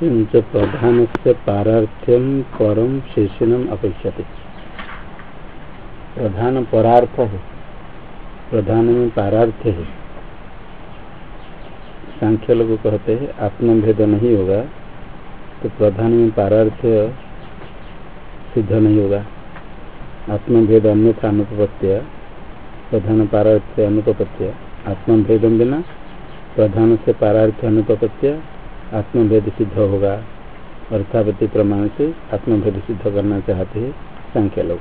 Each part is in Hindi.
किंच प्रधान से पारार्थ्यम परम शेषिनम अपेक्षते। प्रधान परार्थ है। प्रधान में पारार्थ है। सांख्य लोग कहते हैं, आत्मभेद नहीं होगा तो प्रधान में पारार्थ सिद्ध नहीं होगा। आत्मभेद अन्यथा अनुपत्य प्रधान पारार्थ अनुपत्य आत्मभेदम बिना प्रधान से पारार्थ अनुपत्य आत्मभेद सिद्ध होगा। अर्थापति प्रमाण से आत्मभेद सिद्ध करना चाहते हैं संख्या लोग।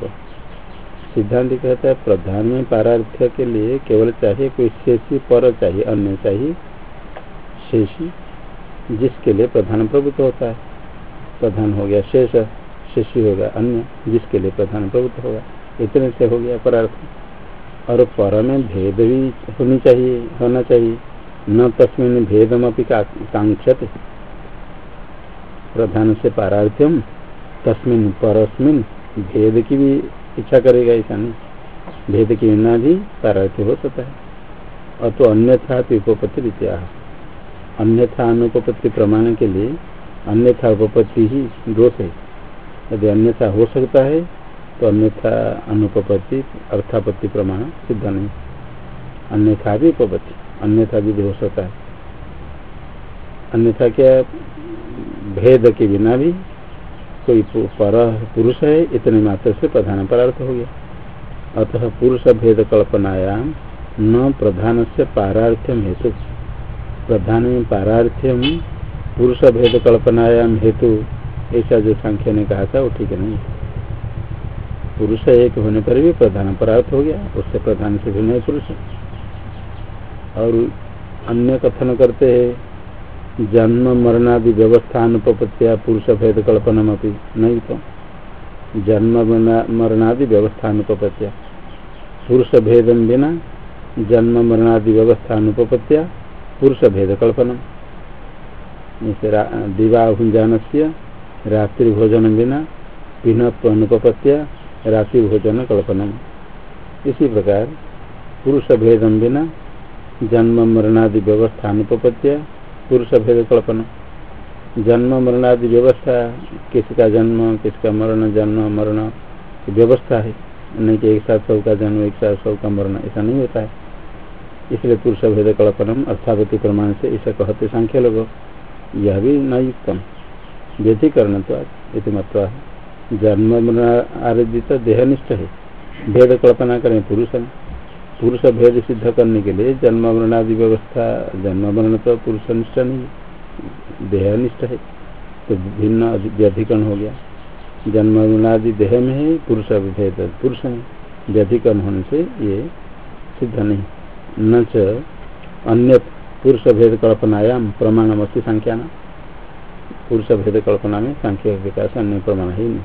सिद्धांत कहता है, प्रधान में पारार्थ्य के लिए केवल चाहिए कोई शेषी, पर चाहिए अन्य चाहिए। शेषी जिसके लिए प्रधान प्रभुत्व होता है। प्रधान हो गया शेष, शेषी होगा अन्य जिसके लिए प्रधान प्रभुत्व होगा। इतने से हो गया परार्थ। और पर में भेद भी होनी चाहिए, होना चाहिए। न तस्मिन भेदमपि कांक्षत प्रधान से पारार्थ्यम तस्मिन परस्मिन भेद की भी इच्छा करेगा ऐसा नहीं। भेद के बिना भी पारार्थ्य हो सकता है। और तो अन्यथा उपपत्ति विद्या। अन्यथा अनुपत्ति प्रमाण के लिए अन्यथा उपपत्ति ही दोष है। यदि अन्यथा हो सकता है तो अन्यथा अनुपपत्ति अर्थापत्ति प्रमाण सिद्ध नहीं। अन्यथा भी उपपत्ति। अन्यथा भी हो सकता है। अन्यथा क्या भेद के बिना भी कोई पर पुरुष है, इतने मात्र से प्रधान परार्थ हो गया। अतः पुरुष भेद कल्पनायाम न प्रधान से पारार्थ्यम हेतु। प्रधान में पारार्थ्यम, पुरुष भेद कल्पनायाम हेतु, ऐसा जो संख्या ने कहा था, वो ठीक है। नहीं पुरुष एक होने पर भी प्रधान परार्थ हो गया, उससे प्रधान से भिन्न है पुरुष। और अन्य कथन करते हैं। जन्म, मरणादि व्यवस्था अनुपत्या पुरुष भेद, कल्पनम अपनी नहीं तो। जन्म मरणादि व्यवस्था अनुपत्या पुरुष भेदम बिना जन्म, मरणादि व्यवस्था अनुपत्या पुरुष भेद, कल्पनम। जैसे दिवाभुंजान से रात्रि भोजन बिना पिनत्व अनुपत्या रात्रि भोजन, कल्पनम। इसी प्रकार पुरुष भेदम बिना जन्म मरणादि व्यवस्था अनुपत्य पुरुष भेद कल्पना। जन्म मरणादि व्यवस्था, किसका जन्म, किसका मरण, जन्म, मरण व्यवस्था है। नहीं कि एक साथ सबका जन्म, एक साथ सबका मरण, ऐसा नहीं होता है। इसलिए पुरुष भेद कल्पनम अर्थावती प्रमाण से ऐसा कहते संख्या लोग। यह भी न युक्तम व्यधिकरण तो इति मत्वा जन्म मरण आरोपित देहनिष्ठ है। भेद कल्पना करें पुरुष में पुरुष भेद सिद्ध करने के लिए जन्म मरणादि व्यवस्था, जन्म मरण तो पुरुष निष्ठ नहीं, देह देहनिष्ठ है तो भिन्न व्यधिकरण हो गया। जन्म मरणादि देह में है, पुरुष भेद पुरुष में व्यधिकरण होने से ये सिद्ध नहीं। न अन्य पुरुष भेद कल्पनायाम प्रमाण अस्थित संख्या न पुरुष भेद कल्पना में संख्या विकास अन्य प्रमाण ही नहीं।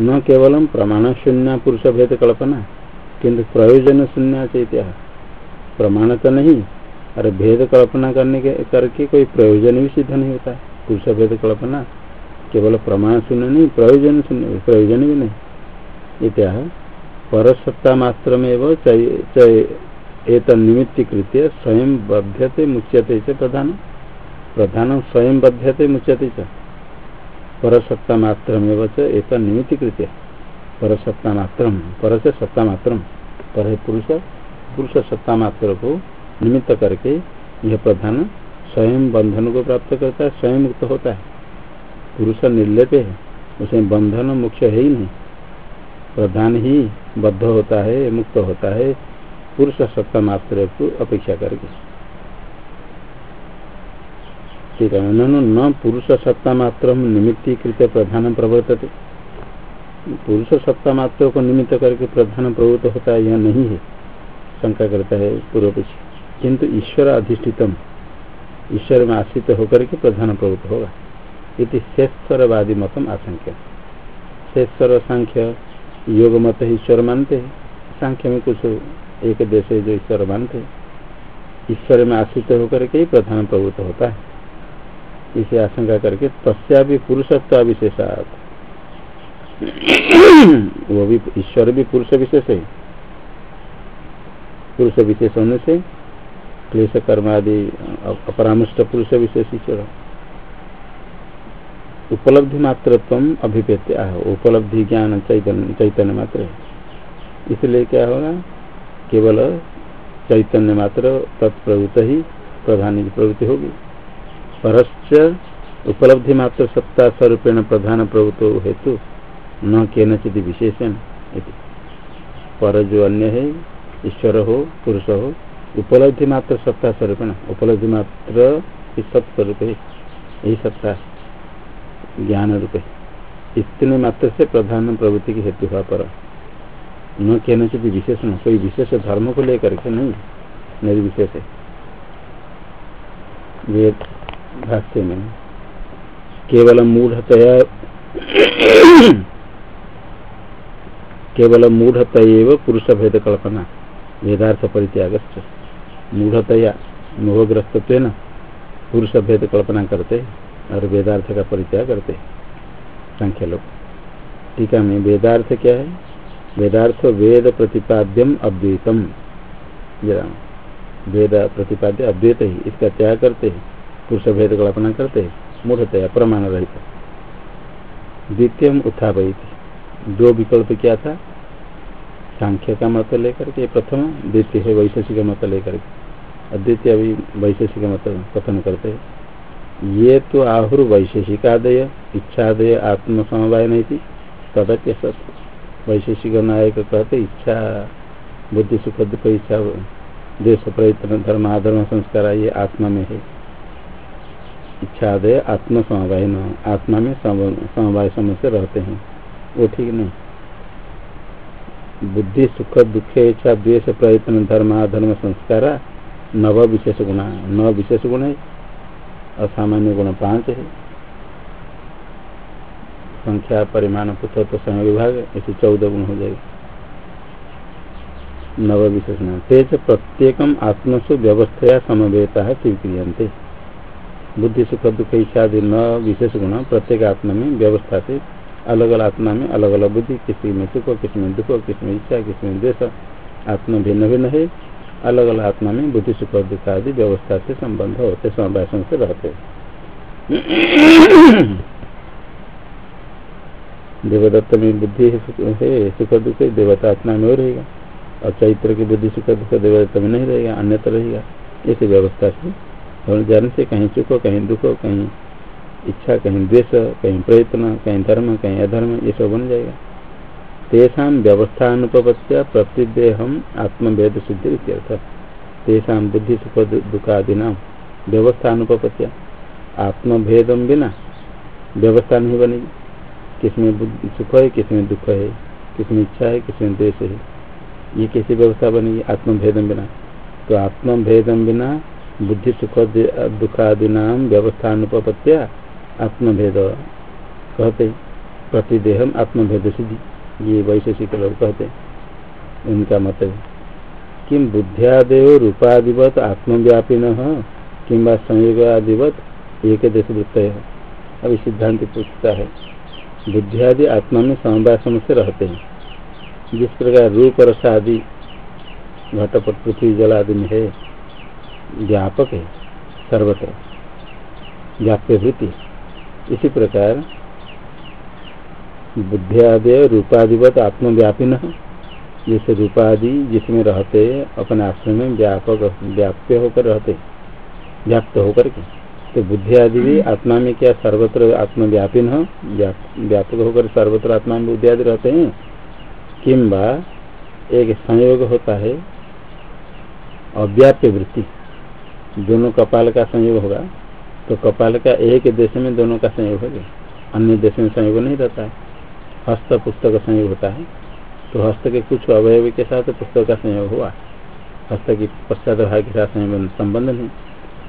न केवलम प्रमाण शून्य पुरुष भेद कल्पना। किंतु प्रयोजन शून्य प्रमाण तो नहीं, अरे भेद कल्पना करने के, करके कोई प्रयोजन भी सिद्ध नहीं होता। पुरुष भेद कल्पना, केवल प्रमाण शून्य नहीं, प्रयोजन शून्य प्रयोजन भी नहीं। इत्या, परसत्ता मात्र में एक स्वयं बध्यते मुच्यते च प्रधान। प्रधान स्वयं बध्यते मुच्यते च। परसत्ता मात्र में एक निमित्तीकृत्य पर सत्ता मात्र पर से सत्ता मात्र पर है पुरुष पुरुष सत्ता मात्र को निमित्त करके यह प्रधान स्वयं बंधन को प्राप्त करता है, स्वयं मुक्त होता है। पुरुष निर्लेप है उसमें बंधन मुख्य है ही नहीं। प्रधान ही बद्ध होता है, मुक्त होता है, पुरुष सत्ता मात्र को अपेक्षा करके। ठीक है न पुरुष सत्ता मात्र निमित्तीकृत प्रधान प्रवर्तते। पुरुष सत्ता मात्र को निमित्त करके प्रधान प्रवृत्त होता है, यह नहीं है। शंका करता है पूर्व पीछे किंतु ईश्वर अधिष्ठितम ईश्वर में आश्रित होकर के प्रधान प्रवृत्त होगा। इति शेषरवादी मतम आशंक्य। शेषर सांख्य योग मत ईश्वर मानते हैं। सांख्य में कुछ एक देश है जो ईश्वर मानते हैं। ईश्वर में आश्रित होकर के ही प्रधान प्रवृत्त होता है। इसे आशंका करके तस्या भी पुरुषत्व विशेषात वो भी ईश्वर भी पुरुष विशेष है। पुरुष विशेष होने से क्लेश कर्म आदि, अपरामुष्ट पुरुष विशेष ईश्वर उपलब्धि मात्र अभिपेत्या उपलब्धि ज्ञान चैतन्य चैतन्य मात्र है। इसलिए क्या होगा? केवल चैतन्य मात्र तत्प्रवृत ही प्रधान प्रवृत्ति होगी। परश्च उपलब्धि मात्र सत्ता स्वरूपेण प्रधान प्रभुत्व हेतु न के नचित विशेषण पर जो अन्य है, ईश्वर हो, पुरुष हो, उपलब्धि मात्र सत्ता स्वरूपेण, उपलब्धि मात्र सत्स्वरूप, है यही सत्ता ज्ञान रूप है इतने मात्र से प्रधान प्रवृत्ति की हेतु हुआ पर। न कहना चाहिए विशेषण, कोई विशेष धर्म को लेकर के नहीं, निर्विशेष है। वेद भाष्य में केवल मूढ़तया केवल मूढ़तएव पुरुष भेद कल्पना वेदार्थ परित्याग मूढ़तया मोहग्रस्त न पुरुष भेद कल्पना करते और वेदार्थ का परित्याग करते। संख्या लोग टीका में वेदार्थ क्या है? वेदार्थ वेद प्रतिपाद्यम अद्वैतम। वेद प्रतिपाद्य अद्वैत ही, इसका त्याग करते हैं पुरुष भेद कल्पना करते हैं, मूढ़तया प्रमाण रहित। द्वितीय उत्थापित दो विकल्प क्या था? सांख्य का मत लेकर के प्रथम, द्वितीय है, वैशेषिक मत लेकर के। अद्वितीय अभी वैशेषिक मत कथन करते हैं। ये तो आहुर वैशेषिकादय, इच्छादय आत्म समवाय नहीं थी। तदप्य वैशेषिक नायक कहते, इच्छा, बुद्धि, सुख, दुख, इच्छा, देश, प्रयत्न, धर्म आधर्म संस्कार, ये आत्मा में है। इच्छादय आत्म समवाय न, आत्मा में समवाय समय से रहते हैं। वो ठीक नहीं। बुद्धि, सुख, दुख, इच्छा, द्वेष, प्रयत्न, धर्म धर्म संस्कार, नव विशेष गुण नव विशेष गुण है, असामान्य गुण पाँच है। संख्या, परिमाण, पुत्र तो समय विभाग, ऐसे चौदह गुण हो जाएगा। नव विशेष गुण। तेज प्रत्येक आत्मसु व्यवस्था समवेता स्वीक्रियंते बुद्धि, सुख, दुख, इच्छा आदि न विशेष गुण प्रत्येक आत्मा में व्यवस्था से अलग अलग आत्मा में अलग अलग बुद्धि, किसी में सुख, किसी में दुख, किसी में इच्छा, किसी में द्वेष। आत्मा भिन्न भिन्न है। अलग अलग आत्मा में बुद्धि, सुख दुख आदि व्यवस्था से संबंध होते समवासन से रहते। देवदत्त में बुद्धि है, सुख दुख है, देवता आत्मा में रहेगा। और चैत्र की बुद्धि, सुख दुख देवदत्त में नहीं रहेगा, अन्यत्र रहेगा। ऐसी व्यवस्था से, और जाने से कहीं सुख कहीं दुख कहीं इच्छा, कहीं द्वेष, कहीं प्रयत्न, कहीं धर्म, कहीं अधर्म, ये सब बन जाएगा। तेषा व्यवस्था अनुपत्या प्रतिदेहम आत्मभेद सिद्धि तेषा बुद्धि सुख दुखादीना व्यवस्था अनुपत्या आत्मभेदम बिना व्यवस्था नहीं बनेगी। किसमें सुख है, किसमें दुख है, किसमें इच्छा है, किसमें द्वेष है, ये कैसी व्यवस्था बनेगी आत्मभेदम बिना? तो आत्मभेदम बिना बुद्धि सुख, दुखादीना व्यवस्था अनुपत्या आत्मभेद कहते, प्रतिदेहम आत्मभेद सिद्धि। ये वैशेषिक लोग कहते, उनका मत है। किम बुद्धियादेव रूपादिवत आत्मव्यापिन, कि संयोगादिवत एक देश वृत्त है अभी सिद्धांत पूछता है। बुद्धियादि आत्मा में समवाय समस्या रहते हैं। जिस प्रकार रूप रस आदि घटपट पृथ्वी जल आदि में है, व्यापक है, सर्वत्र। व्याप्य वृत्ति। इसी प्रकार बुद्धियादय रूपाधिवत आत्मव्यापी न जैसे रूपादि जिसमें रहते अपने आश्रम में व्यापक व्याप्य होकर रहते, व्याप्त होकर के। तो बुद्धि आदि भी आत्मा में क्या सर्वत्र आत्मव्यापी न व्यापक होकर सर्वत्र आत्मा में बुद्धि आदि रहते हैं? किम्बा एक संयोग होता है, अव्याप्य वृत्ति। दोनों कपाल का संयोग होगा। तो कपाल का एक देश में दोनों का संयोग हो गया। अन्य देश में संयोग नहीं रहता है। हस्त पुस्तक का संयोग होता है। तो हस्त के कुछ अवयव के साथ पुस्तक का संयोग हुआ। हस्त की पश्चात भाग के साथ संबंध नहीं।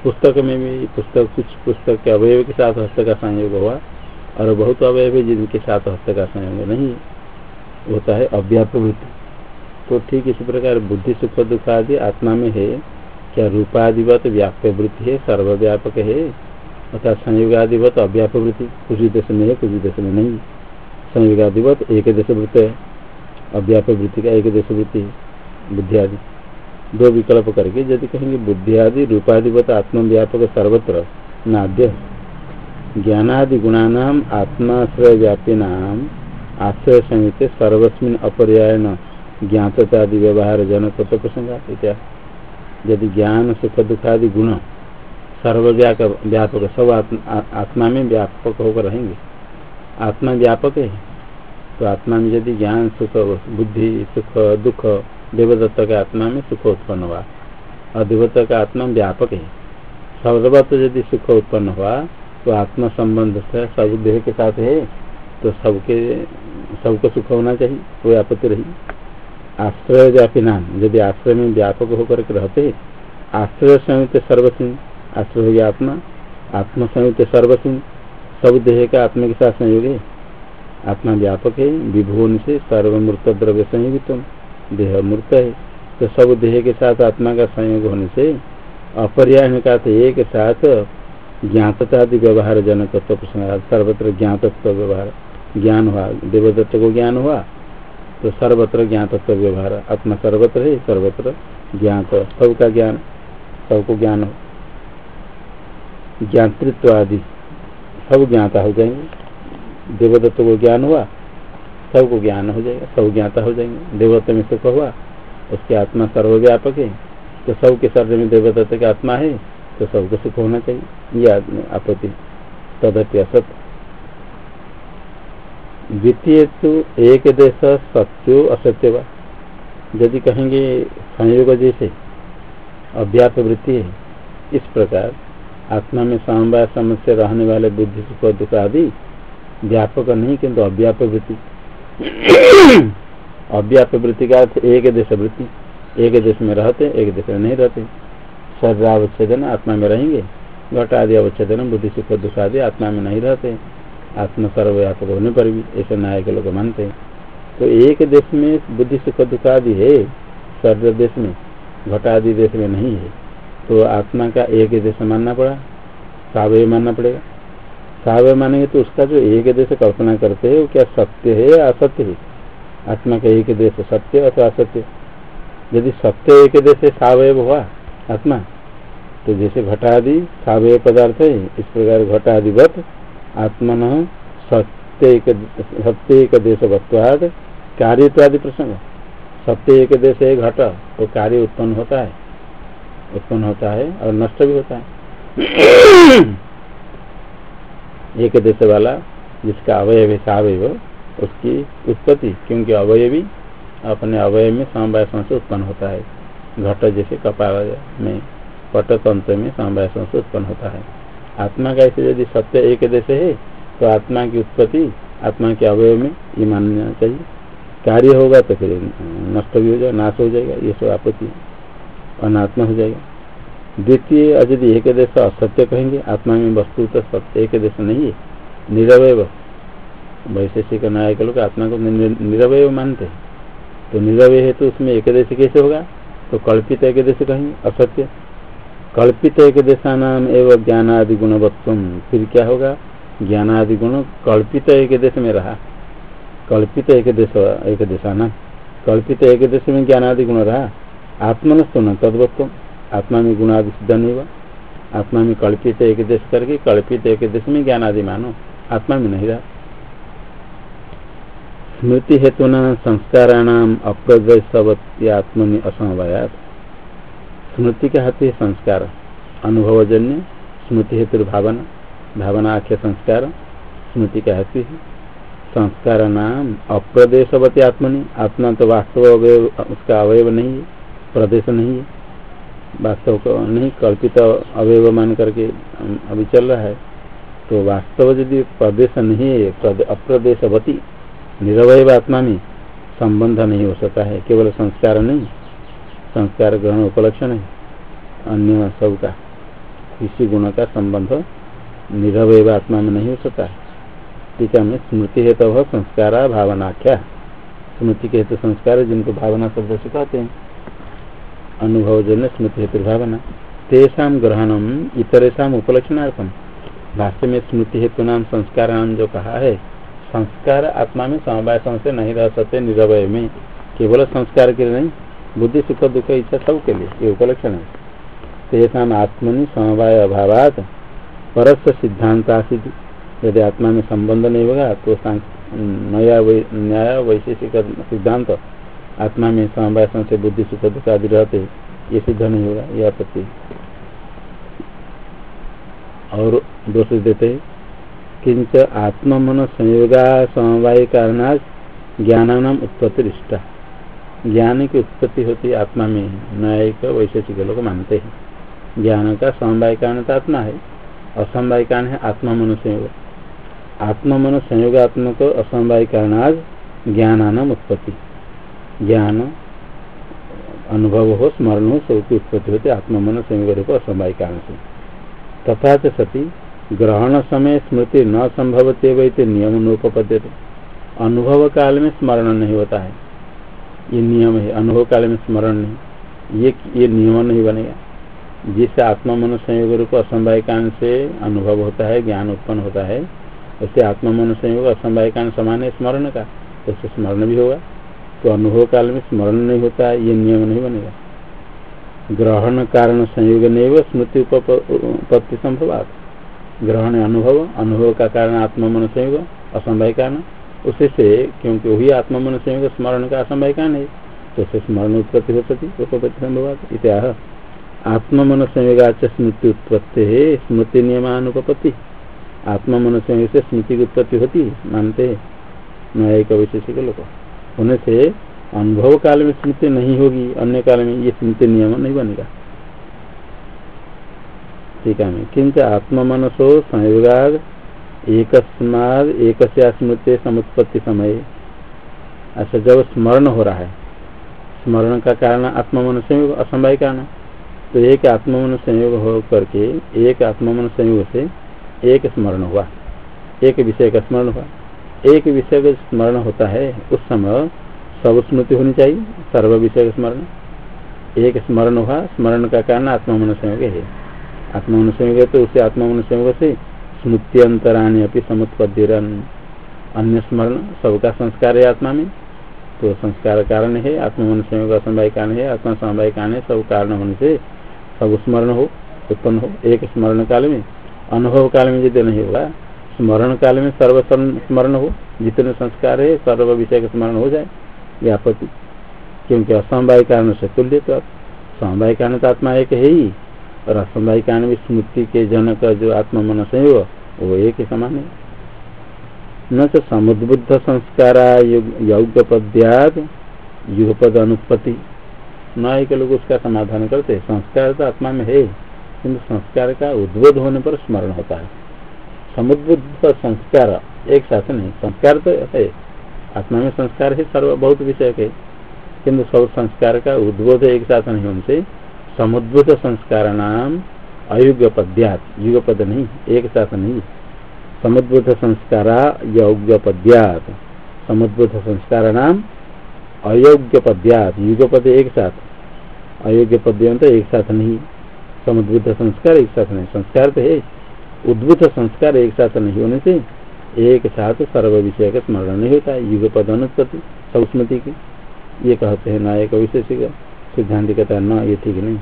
पुस्तक में भी पुस्तक, कुछ पुस्तक के अवयव के साथ हस्त का संयोग हुआ और बहुत अवयव है जिनके साथ हस्त का संयोग नहीं होता है अव्याप वृत्ति तो ठीक इसी प्रकार बुद्धि, सुख, दुख आदि आत्मा में है। क्या रूपाधिवत व्याप्य वृत्ति है, सर्वव्यापक है। अर्थात संयुगादिवत अव्याप वृत्ति। कुछ देश में है, कुछ देश में नहीं। संयुगादिवत एक देश वृत्त है। अव्याप वृत्ति का एक देश वृत्ति बुद्धि आदि दो विकल्प करके यदि कहेंगे बुद्धि आदि रूपाधिवत आत्मव्यापक सर्वत्र नाद्य। ज्ञानादि गुणानाम आत्माश्रय व्यापी नाम आश्रय संहित सर्वस्मिन अपर्यायन ज्ञाततादि व्यवहार जनक प्रसंगा यदि ज्ञान, सुख, दुखादि गुण सर्वव्याक व्यापक, सब आत्मा में व्यापक होकर रहेंगे। आत्मा व्यापक है। तो आत्मा में यदि ज्ञान, सुख, बुद्धि, सुख, दुख देवदत्त का आत्मा में सुख उत्पन्न हुआ और देवदत्त का आत्मा व्यापक है। सर्वत्र यदि सुख उत्पन्न हुआ तो आत्मा संबंध से सब देह के साथ है तो सबके, सबको सुख होना चाहिए, कोई आपत्ति रही आश्रय व्यापी नाम, यदि आश्रय में व्यापक होकर रहते, आश्रय संयुक्त सर्वसिंह आश्रय आत्मा आत्मा संयुक्त सर्वसिंह सब देह का आत्मा के साथ संयोग है आत्मा व्यापक है, विभुवन से सर्वमूर्त द्रव्य संयोगित देह मूर्त है। तो सब देह के साथ आत्मा का संयोग होने से अपर्याय का एक साथ ज्ञातता व्यवहार जनक सर्वत्र ज्ञातत्व व्यवहार, ज्ञान हुआ, देवदत्त को ज्ञान हुआ तो सर्वत्र ज्ञातत्व व्यवहार, आत्मा सर्वत्र है, सर्वत्र ज्ञात, सबका ज्ञान, सबको ज्ञान हो। ज्ञातृत्व आदि सब ज्ञाता हो जाएँगे। देवदत्त को ज्ञान हुआ, सबको ज्ञान हो जाएगा, सब ज्ञाता हो जाएँगे। देवदत्त में सुख हुआ, उसकी आत्मा सर्वव्यापक है। तो सबके शरीर में देवदत्त का आत्मा है तो सबको सुख होना चाहिए। ये आपत्ति तदप्य असत द्वितीय तो एक देश सत्यो असत्य व। यदि कहेंगे संयोग जैसे अभ्यास वृत्ति है, इस प्रकार आत्मा में समवाय समस्या रहने वाले बुद्धि सुख दुख आदि व्यापक नहीं, किंतु अव्याप वृत्ति। अव्याप वृत्ति का अर्थ एक देश वृत्ति, एक देश में रहते, एक देश में नहीं रहते। शरीर अवच्छेदन आत्मा में रहेंगे। घट आदि अवच्छेदन, बुद्धि सुख दुख आदि आत्मा में नहीं रहते। आत्मा सर्वव्यापक होने पर भी ऐसे नायक लोग मानते हैं। तो एक देश में बुद्धि सुख दुख आदि है शरीर देश में घट आदि देश में नहीं है। तो आत्मा का एक देश मानना पड़ा, सावय मानना पड़ेगा। सावय मानेंगे तो उसका जो एक देश कल्पना करते हैं, वो क्या सत्य है या असत्य है? आत्मा का एक देश सत्य अथवा असत्य। यदि सत्य एक देश सावय हुआ, आत्मा तो जैसे घटादि सावय पदार्थ है, इस प्रकार घटादिवत आत्मन सत्य एक देश वत्वाद कार्य इत्यादि प्रसंग। सत्य एक देश है घट तो कार्य उत्पन्न होता है। उत्पन्न होता है और नष्ट भी होता है। एक देश वाला जिसका अवयव है सावयव उसकी उत्पत्ति, क्योंकि अवयवी अपने अवयव में समवाय से उत्पन्न होता है। घट जैसे कपाल में पटतंत्र में समवाय से उत्पन्न होता है। आत्मा का ऐसे यदि सत्य एक देश है तो आत्मा की उत्पत्ति, आत्मा के अवयव में ये मानना चाहिए। कार्य होगा तो फिर नष्ट भी हो जाएगा, नाश हो जाएगा, ये सब आपत्ति अनात्मा हो जाएगा। द्वितीय यदि एक देश असत्य कहेंगे, आत्मा में वस्तु तो सत्य एक देश नहीं है, निरवय वैशेषिक नायक लोग आत्मा को निरवय मानते हैं। तो निरवय है तो उसमें एक देश कैसे होगा? तो कल्पित एक देश कहेंगे, असत्य। कल्पित एक देशानाम एवं ज्ञानादि गुणवत्व फिर क्या होगा? ज्ञानादि गुण कल्पित एक देश में रहा। कल्पित एक देश एक देशाना कल्पित एक देश में ज्ञानादि गुण रहा। आत्मनस्तु न तद्वत्व आत्मा में गुणादि सिद्ध नहीं हुआ आत्मा में कल्पित एक देश करके कल्पित एक देश में ज्ञान आदि मानो आत्मा में नहीं रहा स्मृति हेतु न संस्काराणाम अप्रदर्शवती आत्मनि असमवायात। स्मृति का हाथी संस्कार, अनुभवजन्य स्मृति हेतु भावना भावना आख्य संस्कार, स्मृति का हेतु है संस्कार नाम अप्रदेशवती आत्मनि। आत्मा तो वास्तव अवयव, उसका अवयव नहीं है। प्रदेश नहीं है। वास्तव को नहीं, कल्पित अवयव मान करके अभी चल रहा है। तो वास्तव यदि प्रदेश नहीं है अप्रदेशवती, निरवय आत्मा में संबंध नहीं हो सकता है। केवल संस्कार नहीं, संस्कार ग्रहण उपलक्षण है। अन्य सब का किसी गुण का संबंध निरवय आत्मा में नहीं हो सकता है। टीका में स्मृति हेतु तो संस्कार भावनाख्या। स्मृति के हेतु संस्कार जिनको भावना शब्द से कहते हैं। अनुभव जन स्मृति हेतु भावना तेषा ग्रहणम इतरेशा उपलक्षणार्थम। भाष्य में स्मृति हेतु नाम संस्कार नाम जो कहा है, संस्कार आत्मा में समवाय से नहीं रह सकते, निरवय में। केवल संस्कार के नहीं, बुद्धि, सुख, दुख, इच्छा सब के लिए ये उपलक्षण है। तेषा आत्मनि समवाय अभाव परस सिद्धांत यदि आत्मा में संबंध नहीं होगा तो नया न्याय वैशेषिक सिद्धांत आत्मा में समवाय से बुद्धि सुख दुख आदि रहते, ये सिद्ध नहीं होगा यह आपत्ति। और दोष देते किंच आत्म मन संयोगा समवाय कारणाज ज्ञान उत्पत्ति रिष्टा ज्ञान की उत्पत्ति होती आत्मा में, न्यायिक वैशेषिक लोग मानते हैं। ज्ञान का समवाय कारण तो आत्मा है, असमवाय कारण है आत्मा मन संयोग। आत्मा मन संयोगात्मक असमवाय कारणाज ज्ञानान उत्पत्ति। ज्ञान, अनुभव हो, स्मरण हो सबकी उत्पत्ति होती आत्मा, मन, संयोग, रूप असमवाय कारण से। तथा सती, ग्रहण समय स्मृति न संभवते वही नियम अनुपद्य अनुभव काल में स्मरण नहीं होता है। ये नियम है, अनुभव काल में स्मरण नहीं। ये ये नियम नहीं बनेगा। जिससे आत्मा, मन, संयोग, रूप असंभव कान से अनुभव होता है, ज्ञान उत्पन्न होता है, उससे आत्मा, मन, संयोग असंभव कान समान है स्मरण का। तो उससे स्मरण भी होगा। तो अनुभव काल में स्मरण नहीं होता, ये नियम नहीं बनेगा। ग्रहण कारण संयोग नहीं स्मृति उपपत्ति संभवात। ग्रहण अनुभव अनुभव का कारण आत्मा मन संयोग, असंभव कारण। उसे से, क्योंकि वही आत्मा मन संयोग, स्मरण का असंभव कारण है तो उसे स्मरण उत्पत्ति हो सकती उपपत्ति संभवात। इत्याह आत्मा मन संयोगाच स्मृति उत्पत्ति है, स्मृति नियमानुपत्ति आत्मा मन संयोग से स्मृति की उत्पत्ति होती, मानते हैं। न्यायिक वैशेषिक लोग होने से अनुभव काल में स्मृति नहीं होगी, अन्य काल में ये स्मृति नियम नहीं बनेगा। ठीक है, किंच आत्म मनसो संयोगाद एक एक स्मृति समुत्पत्ति समय। अच्छा जब स्मरण हो रहा है, स्मरण का कारण आत्मन संयोग असंभव कारण। तो एक आत्मन संयोग हो करके एक आत्मन संयोग से एक स्मरण हुआ, एक विषय का स्मरण हुआ। एक विषय का स्मरण होता है, उस समय सब स्मृति होनी चाहिए, सर्व विषय का स्मरण। एक स्मरण हुआ, स्मरण का कारण आत्मा संयोग है। आत्मा मन संयोग है तो उसे आत्मा संयोग से स्मृति अंतराणी अपनी समुत्पत्ति अन्य स्मरण, सबका संस्कार है आत्मा में। तो संस्कार कारण है आत्मा मन संयोग असमवाय कारण है, आत्मा समवाय कारण है, सब कारण होने से सब स्मरण हो, उत्पन्न हो। एक स्मरण काल में, अनुभव काल में यदि नहीं होगा स्मरण काल में सर्व स्मरण हो, जितने संस्कार है, सर्व विषय का स्मरण हो जाए, व्यापति। क्योंकि असमवाय कारण से तुल्य तो समवाय कारण तो आत्मा एक है ही, और असमवाय कारण भी स्मृति के जनक जो आत्मा मन संयोग वो एक ही समान है। न तो समुद्बुद्ध संस्कार यौग पद्याद युगपद अनुत्पत्ति न एक लोग उसका समाधान करते, संस्कार तो आत्मा में है, किंतु संस्कार का उद्बोध होने पर स्मरण होता है। समुद्बुद्ध संस्कार एक साथ नहीं, संस्कार तो है। आत्मा में संस्कार है सर्व, बहुत विषय के। किन्तु सब संस्कार का उद्बोध एक साथ नहीं होने समुद्भुत संस्कार नाम अयुग पद्यात युग पद नहीं, एक साथ नहीं। समुद्भुत संस्कार योग्य पद्यात समुद्भुत संस्कार नाम अयोग्य पद्यात युग पद एक साथ। अयोग्य पद्य तो एक साथ नहीं। समुद्भुत संस्कार एक साथ नहीं। संस्कार तो है। उद्भुत संस्कार एक साथ नहीं होने से एक साथ सर्व विषय का स्मरण नहीं होता है युग पद अनुत्पत्ति स्मृति की। ये कहते हैं नायक विशेषिक सिद्धांत कहता न, ये ठीक नहीं।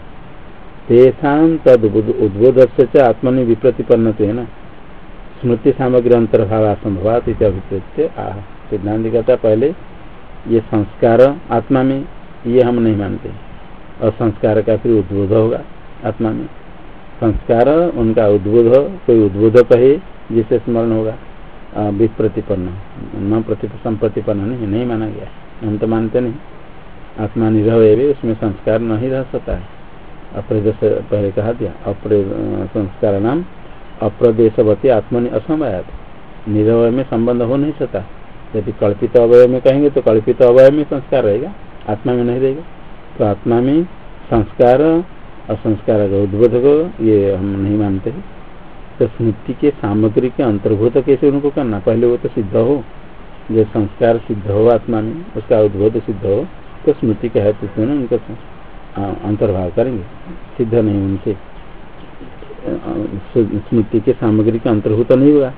तेषा तद उद्बोध से आत्मनि विप्रतिपन्न है ना। स्मृति सामग्री अंतर्भाव असंभवात अभिप्रेत्य आह सिद्धांत कहता पहले ये संस्कार आत्मा में, ये हम नहीं मानते। और संस्कार का फिर उद्बोध होगा आत्मा में। संस्कार, उनका उद्बोध, कोई उद्बोधक है, जिसे स्मरण होगा। विप्रतिपन्न, न प्रति, संप्रतिपन्न नहीं नहीं माना गया। हम तो मानते नहीं। आत्मा भी उसमें संस्कार नहीं रह सकता है। अप्रदेश, पहले कहा दिया, अप्र, संस्कार नाम, अप्रदेशवती आत्मनि असमयात। निरवय में संबंध हो नहीं सकता। यदि कल्पित अवय में कहेंगे तो कल्पित अवय में संस्कार रहेगा, आत्मा में नहीं रहेगा। तो आत्मा में संस्कार असंस्कार का उद्बोधक, ये हम नहीं मानते। तो स्मृति के सामग्री के अंतर्भूत कैसे उनको करना? पहले वो तो सिद्ध हो। जो संस्कार सिद्ध हो, आत्मा में, उसका उद्बोध सिद्ध हो तो स्मृति के हेतु में उनका अंतर्भाव करेंगे? सिद्ध नहीं उनसे स्मृति के सामग्री का अंतर्भूत नहीं हुआ।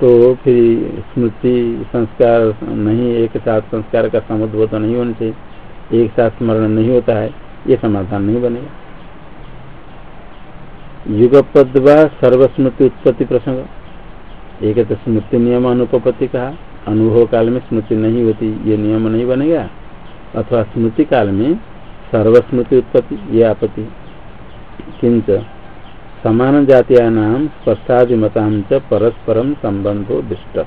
तो फिर स्मृति, संस्कार नहीं, एक साथ संस्कार का समुद्भूत नहीं होने से एक साथ स्मरण नहीं होता है, ये समाधान नहीं बनेगा। युगपद व सर्वस्मृति उत्पत्ति प्रसंग। एक तो स्मृति नियम अनुपपत्ति कहा, अनुभव काल में स्मृति नहीं होती, ये नियम नहीं बनेगा अथवा स्मृति काल में सर्वस्मृति उत्पत्ति, ये आपत्ति। किंच समान जातिया नाम स्पर्शादि मतांच परस्परम संबंधो दृष्ट।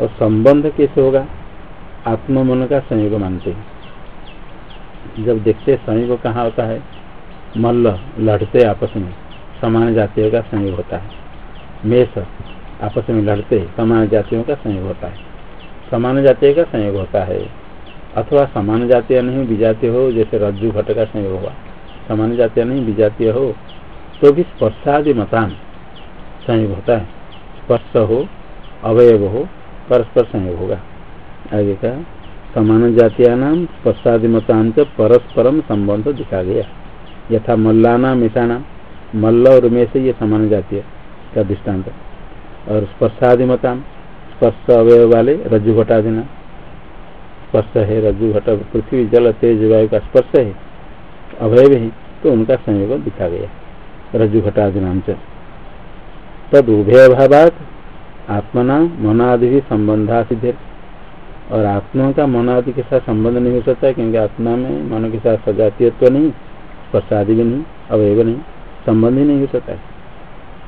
और संबंध कैसे होगा? आत्म मन का संयोग मानते हैं। जब देखते संयोग कहाँ होता है, मल्ल लड़ते आपस में। समान जातियों का संयोग होता है। मेष आपस में लड़ते समान जातियों का संयोग होता है। समान जातीय का संयोग होता है। अथवा समान जातीय नहीं, विजातीय हो, जैसे रज्जु घट का संयोग हुआ। समान जातीय नहीं, विजातीय हो तो भी स्पर्शादि मतान संयोग होता है। स्पर्श हो, अवयव हो, परस्पर संयोग होगा। आगे का, समान जातिया नाम स्पर्शादि मतांत परस्परम संबंध दिखा गया। यथा मल्लाना मिशाना मल्ल और में से ये समान जातीय का दृष्टांत और स्पर्शादि मताम स्पर्श अवयव वाले रज्जु घटा देना स्पर्श है, रज्जु घट, पृथ्वी, जल, तेज, वायु का स्पर्श है, अवयव है तो उनका संयोग दिखा गया रज्जु घटादि नाम से। तद उभय भावात, आत्मना मनादि भी संबंधा सिद्धि और आत्मा का मनादि के साथ संबंध नहीं हो सकता, क्योंकि आत्मा में मन के साथ सजातीयत्व नहीं, स्पर्शादि भी नहीं, अवयव नहीं। संबंध ही नहीं हो सकता। है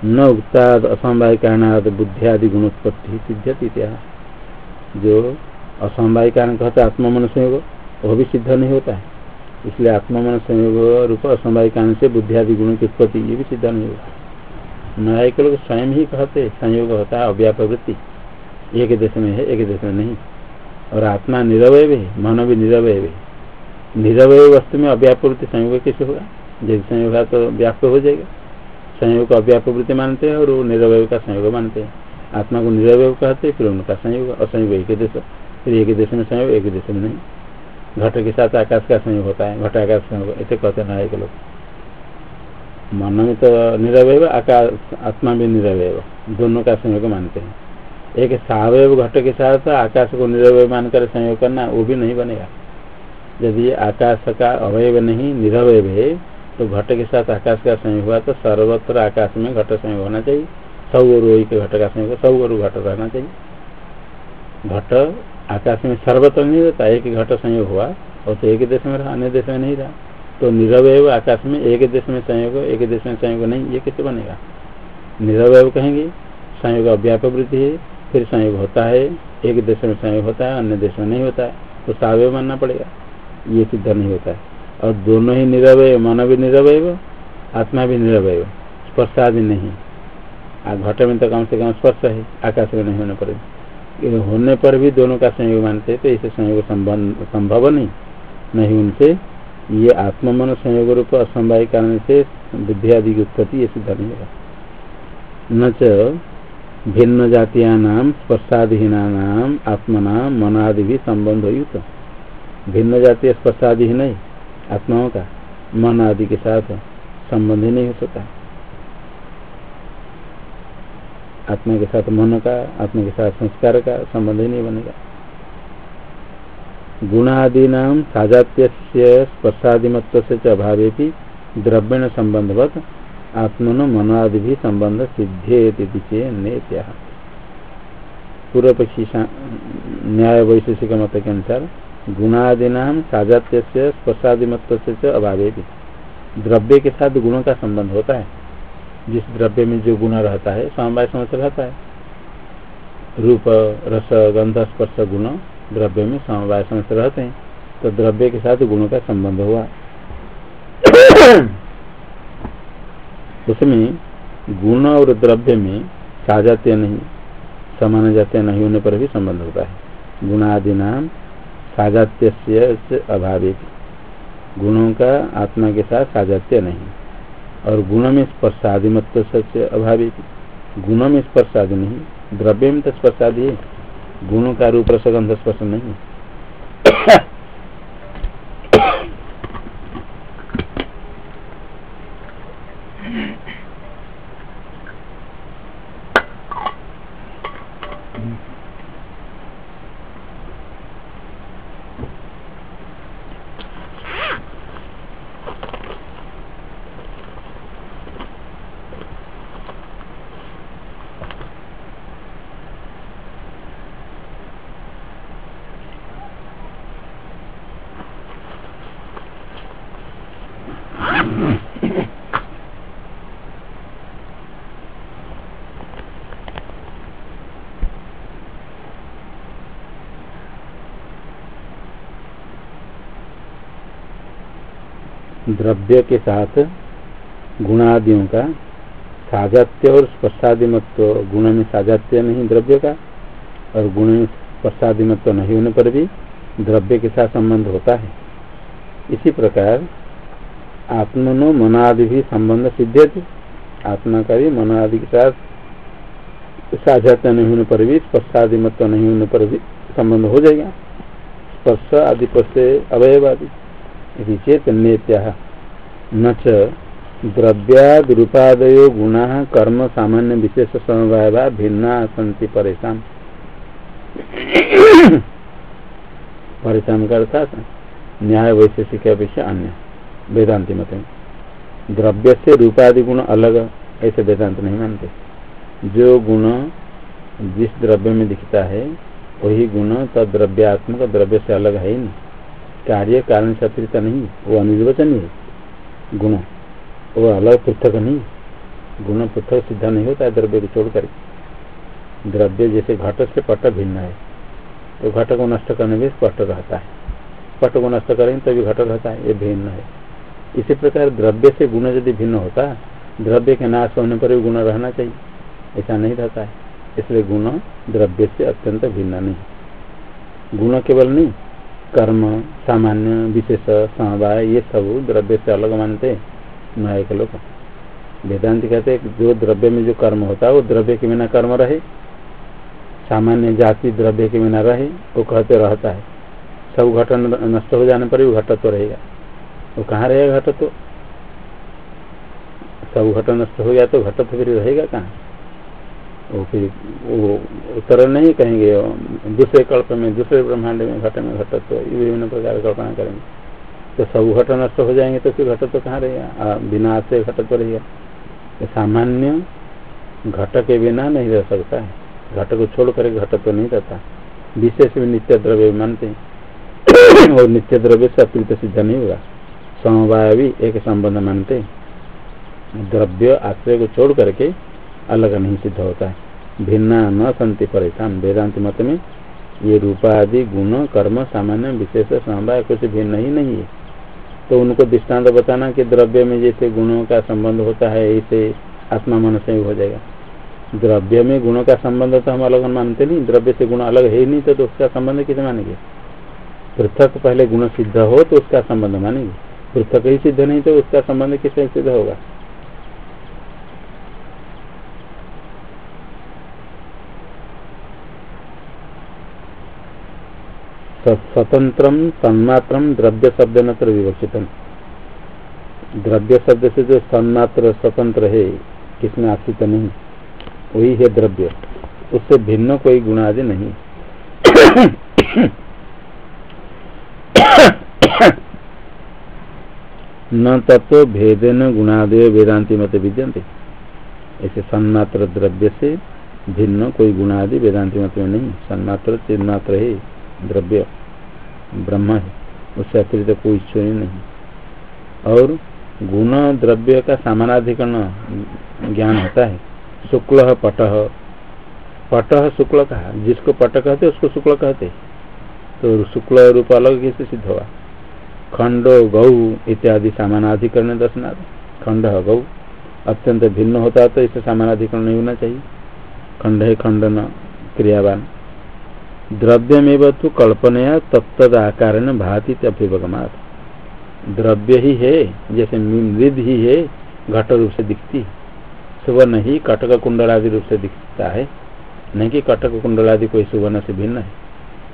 न उक्ताद असमवाय कारणाद, बुद्धियादि गुणोत्पत्ति सिद्ध्यति जो असमवाय कारण कहते आत्मन संयोग वह भी सिद्ध नहीं होता है। इसलिए आत्मन संयोग रूप असमवाय कारण से बुद्धियादि गुणों की उत्पत्ति, ये भी सिद्ध नहीं होता। न्यायिक लोग स्वयं ही कहते, संयोग होता है अव्यापवृत्ति एक देश में है, एक देश में नहीं। और आत्मा निरवय है, मन भी निरवय है। निरवय वस्तु में अव्यापवृत्ति संयोग कैसे होगा? यदि संयोग तो व्याप्त हो जाएगा। संयोग का अव्यापवृत्ति मानते हैं और वो निरवय का संयोग मानते हैं। आत्मा को निरवय कहते हैं, फिर उनका संयोग, असंयोग एक देश। फिर एक ही देश में संयोग, एक ही देश में नहीं। घट के साथ आकाश का संयोग होता है, घट आकाश संयोग। ऐसे कहते हैं एक लोग। मन में तो निरवय आकाश, आत्मा भी निरवय दोनों का संयोग मानते हैं। एक सावयव घट के साथ आकाश को निरवय मानकर संयोग करना, वो भी नहीं बनेगा। यदि आकाश का अवयव नहीं निरवय है तो घट के साथ आकाश का संयोग हुआ तो सर्वत्र आकाश में घट संयोग होना चाहिए। सौ गुरु के घट का संयोग सौ गुरु घट रहना चाहिए। घट आकाश में सर्वत्र नहीं रहता, एक घट संयोग हुआ और तो एक देश में रहा, अन्य देश में नहीं रहा। तो निरवय आकाश में एक देश में संयोग, एक देश में संयोग नहीं, ये कैसे बनेगा? निरवय कहेंगे, संयोग अव्यापक वृद्धि है, फिर संयोग होता है, एक देश में संयोग होता है, अन्य देश में नहीं होता है तो सावय मानना पड़ेगा। ये सिद्ध नहीं होता है। और दोनों ही निरवय मन भी निरवय आत्मा भी निरवय स्पर्श आदि नहीं। घट में तो कम से कम स्पर्श है, आकाश में नहीं होने पर होने पर भी दोनों का संयोग मानते तो इसे संयोग संभव नहीं। नहीं उनसे ये आत्म मन संयोग रूप असंभावी कारण से बुद्धि आदि की उत्पत्ति, ये सिद्ध नहीं होगा। न च भिन्न जातिया नाम स्पर्शादिहीना नाम आत्मना मनादि भी संबंध युक्त। भिन्न जातीय स्पर्शादि ही नहीं। आत्माओं का मन आदि के साथ संबंध ही नहीं हो सकता। आत्मा के साथ मन का, आत्मा के साथ संस्कार का संबंध ही नहीं बनेगा। गुणादीना साजात्य स्पर्शादिमत्व से अभावे भी द्रव्यण संबंधवत, आत्मन मनादि भी संबंध सिद्धे पूर्व पक्षी न्याय वैशेषिक मत के अनुसार गुणादिना साजात्य से स्पर्शादिमत्व से अभावे भी द्रव्य के साथ गुणों का संबंध होता है। जिस द्रव्य में जो गुण रहता है समवाय समझ रहता है। रूप, रस, गंध, स्पर्श, गुण द्रव्य में समवाय समझ रहते हैं। तो द्रव्य के साथ गुणों का संबंध हुआ। उसमें गुण और द्रव्य में साजात्य नहीं, समान जात्य नहीं होने पर भी संबंध होता है। गुणादि नाम साजात्य अभावित। गुणों का आत्मा के साथ साजात्य नहीं। और गुण में स्पर्शादिमत्व से अभावित। गुणों में स्पर्शादि नहीं द्रव्य में तो स्पर्शादि है। गुणों का रूप रसगंध स्पर्श नहीं द्रव्य के साथ गुणादियों का साजात्य और स्पर्शादिमत्व, गुण में साजात्य नहीं, द्रव्य का, और गुण में स्पर्शादिमत्व नहीं होने पर भी द्रव्य के साथ संबंध होता है। इसी प्रकार आत्मनो मनादि भी संबंध सिद्ध थे आत्मा का भी मनादि के साथ साझात्य नहीं होने पर भी, स्पर्शादिमत्व नहीं होने पर भी संबंध हो जाएगा। स्पर्श आदि पर से अवयवादि चेत नेत्या न द्रव्याद रूपादयो गुणा कर्म सामान्य विशेष समवाय भिन्ना सी परेशान परेशान करता न्याय वैशेषिक अपेक्षा अन्य। वेदांति मत। द्रव्य से रूपादि गुण अलग, ऐसे वेदांत नहीं मानते। जो गुण जिस द्रव्य में दिखता है, वही गुण तद द्रव्यात्मक द्रव्य से अलग है ही नहीं। कार्य कारण से अतिरिक्त नहीं, वो अनिर्वचनीय है। गुण। वो अलग पृथक नहीं, गुण पृथक सिद्ध नहीं होता है द्रव्य को छोड़ कर द्रव्य जैसे घट से पट भिन्न है तो घट को नष्ट करने में स्पष्ट रहता है। पट को नष्ट करेंगे तभी घट रहता है, ये भिन्न है। इसी प्रकार द्रव्य से गुण यदि भिन्न होता, द्रव्य के नाश होने पर भी गुण रहना चाहिए, ऐसा नहीं रहता है। इसलिए गुण द्रव्य से अत्यंत भिन्न नहीं। गुण केवल नहीं कर्म, सामान्य, विशेष, समवाय, ये सब द्रव्य से अलग मानते न्यायिक लोग। वेदांत कहते हैं जो द्रव्य में जो कर्म होता है, वो द्रव्य के बिना कर्म रहे। सामान्य जाति द्रव्य के बिना रहे, वो कहते रहता है। सब घटन नष्ट हो जाने पर भी घटत्व तो रहेगा। वो कहाँ रहेगा घटत्व? तो? सब घट नष्ट हो गया तो घटत्व तो फिर रहेगा कहाँ? वो फिर वो उत्तर नहीं कहेंगे दूसरे कल्प में, दूसरे ब्रह्मांड में घट में घटत्व विभिन्न प्रकार कल्पना करेंगे। तो सब घट नष्ट हो जाएँगे तो फिर घटत तो कहाँ रहेगा बिना से घटत तो रहेगा तो सामान्य घट के बिना नहीं रह सकता है। घट को छोड़ कर घट तो नहीं रहता। विशेष भी नित्य द्रव्य मानते हैं। और नित्य द्रव्य से अतिरिक्त सिद्ध नहीं होगा। समवाय भी एक संबंध मानते द्रव्य आश्रय को छोड़ करके अलग नहीं सिद्ध होता है। भिन्ना न संति परेशान वेदांत मत में ये रूपादि गुण कर्म सामान्य विशेष समवाय कुछ भिन्न ही नहीं है। तो उनको दृष्टांत बताना कि द्रव्य में जैसे गुणों का संबंध होता है ऐसे आत्मा मन से हो जाएगा। द्रव्य में गुणों का संबंध तो हम अलग मानते नहीं। द्रव्य से गुण अलग है ही नहीं तो, तो उसका संबंध किसे मानेंगे? पृथक पहले गुण सिद्ध हो तो उसका संबंध मानेंगे। पृथक ही सिद्ध नहीं तो उसका संबंध किसे सिद्ध होगा? स्वतंत्र सन्मात्र द्रव्य शब्द न विवक्षित द्रव्य शब्द से जो सन्मात्र स्वतंत्र है, किसमें आश्रित नहीं, वही है द्रव्य। उससे भिन्न कोई गुण आदि नहीं। न तत्व भेदन गुणादय वेदांति मत विद्यंते ऐसे सन्मात्र द्रव्य से भिन्न कोई गुणादि वेदांति मत में नहीं सन्मात्र चिन्मात्र है। द्रव्य ब्रह्म है। उससे अतिरिक्त कोई ईश्वरी नहीं। और गुण द्रव्य का सामानाधिकरण ज्ञान होता है। शुक्ल पट पट शुक्ल कहा जिसको पट कहते उसको शुक्ल कहते तो शुक्ल रूप अलग कैसे सिद्ध हुआ खंड, गौ इत्यादि सामानाधिकरण दर्शनाथ खंड गौ। अत्यंत भिन्न होता तो इसे सामानाधिकरण नहीं होना चाहिए। खंड है खंडन क्रियावान। द्रव्यमेव तो कल्पनया तत्द आकार भाति अभ्युपगमात द्रव्य ही है, जैसे मृद ही है, घट रूप से दिखती सुवर्ण ही कटक कुंडल आदि रूप से दिखता है। नहीं कि कटक कुंडल आदि कोई सुवर्ण से भिन्न है।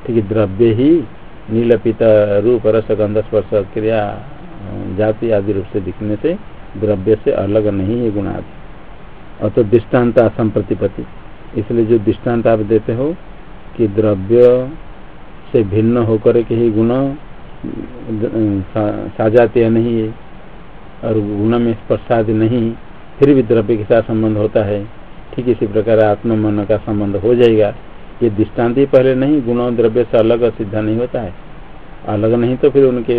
ठीक है, द्रव्य ही नीलपित रूप रस गंध स्पर्श, क्रिया, जाति आदि रूप से दिखने से द्रव्य से अलग नहीं है गुणादि। और तो दृष्टांत असम प्रतिपति इसलिए जो दृष्टांत आप देते हो कि द्रव्य से भिन्न होकर के ही गुण साजातीय नहीं है और गुण में स्पर्शादि नहीं, फिर भी द्रव्य के साथ संबंध होता है। ठीक इसी प्रकार आत्म मन का संबंध हो जाएगा। ये दृष्टांत ही पहले नहीं, गुण द्रव्य से अलग सिद्ध नहीं होता है। अलग नहीं तो फिर उनके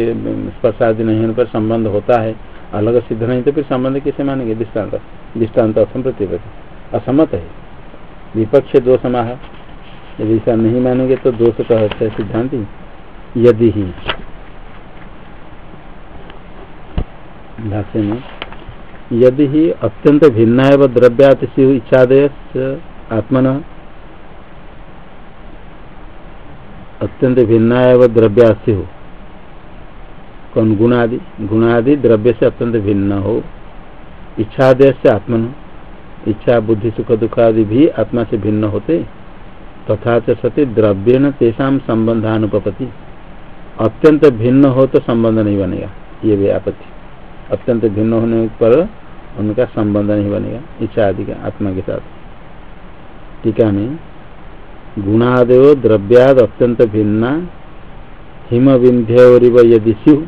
स्पर्शादि नहीं होने पर संबंध होता है। अलग सिद्ध नहीं तो फिर संबंध किसे मानेंगे? दृष्टांत दृष्टांत असम प्रतिपति असमत है। विपक्ष दो समाह यदि ऐसा नहीं मानेंगे तो दोष कहते सिद्धांति। यदि ही। भाष्य में, यदि ही अत्यंत भिन्न है वह द्रव्यात इच्छादय आत्मन। अत्यंत भिन्न है द्रव्यात हो। कौन? गुणादि। गुणादि द्रव्य से अत्यंत भिन्न हो। इच्छादय से आत्मन। इच्छा, बुद्धि, सुख दुख आदि भी आत्मा से भिन्न होते। तथा च सती द्रव्यण तेषा संबंधानुपति अत्यंत भिन्न हो तो संबंध नहीं बनेगा, ये भी आपत्ति। अत्यंत भिन्न होने पर उनका संबंध नहीं बनेगा, इच्छा आदि का आत्मा के साथ। टीका में गुणादेव द्रव्याद अत्यंत भिन्ना हिम विंध्य और यदि शिव,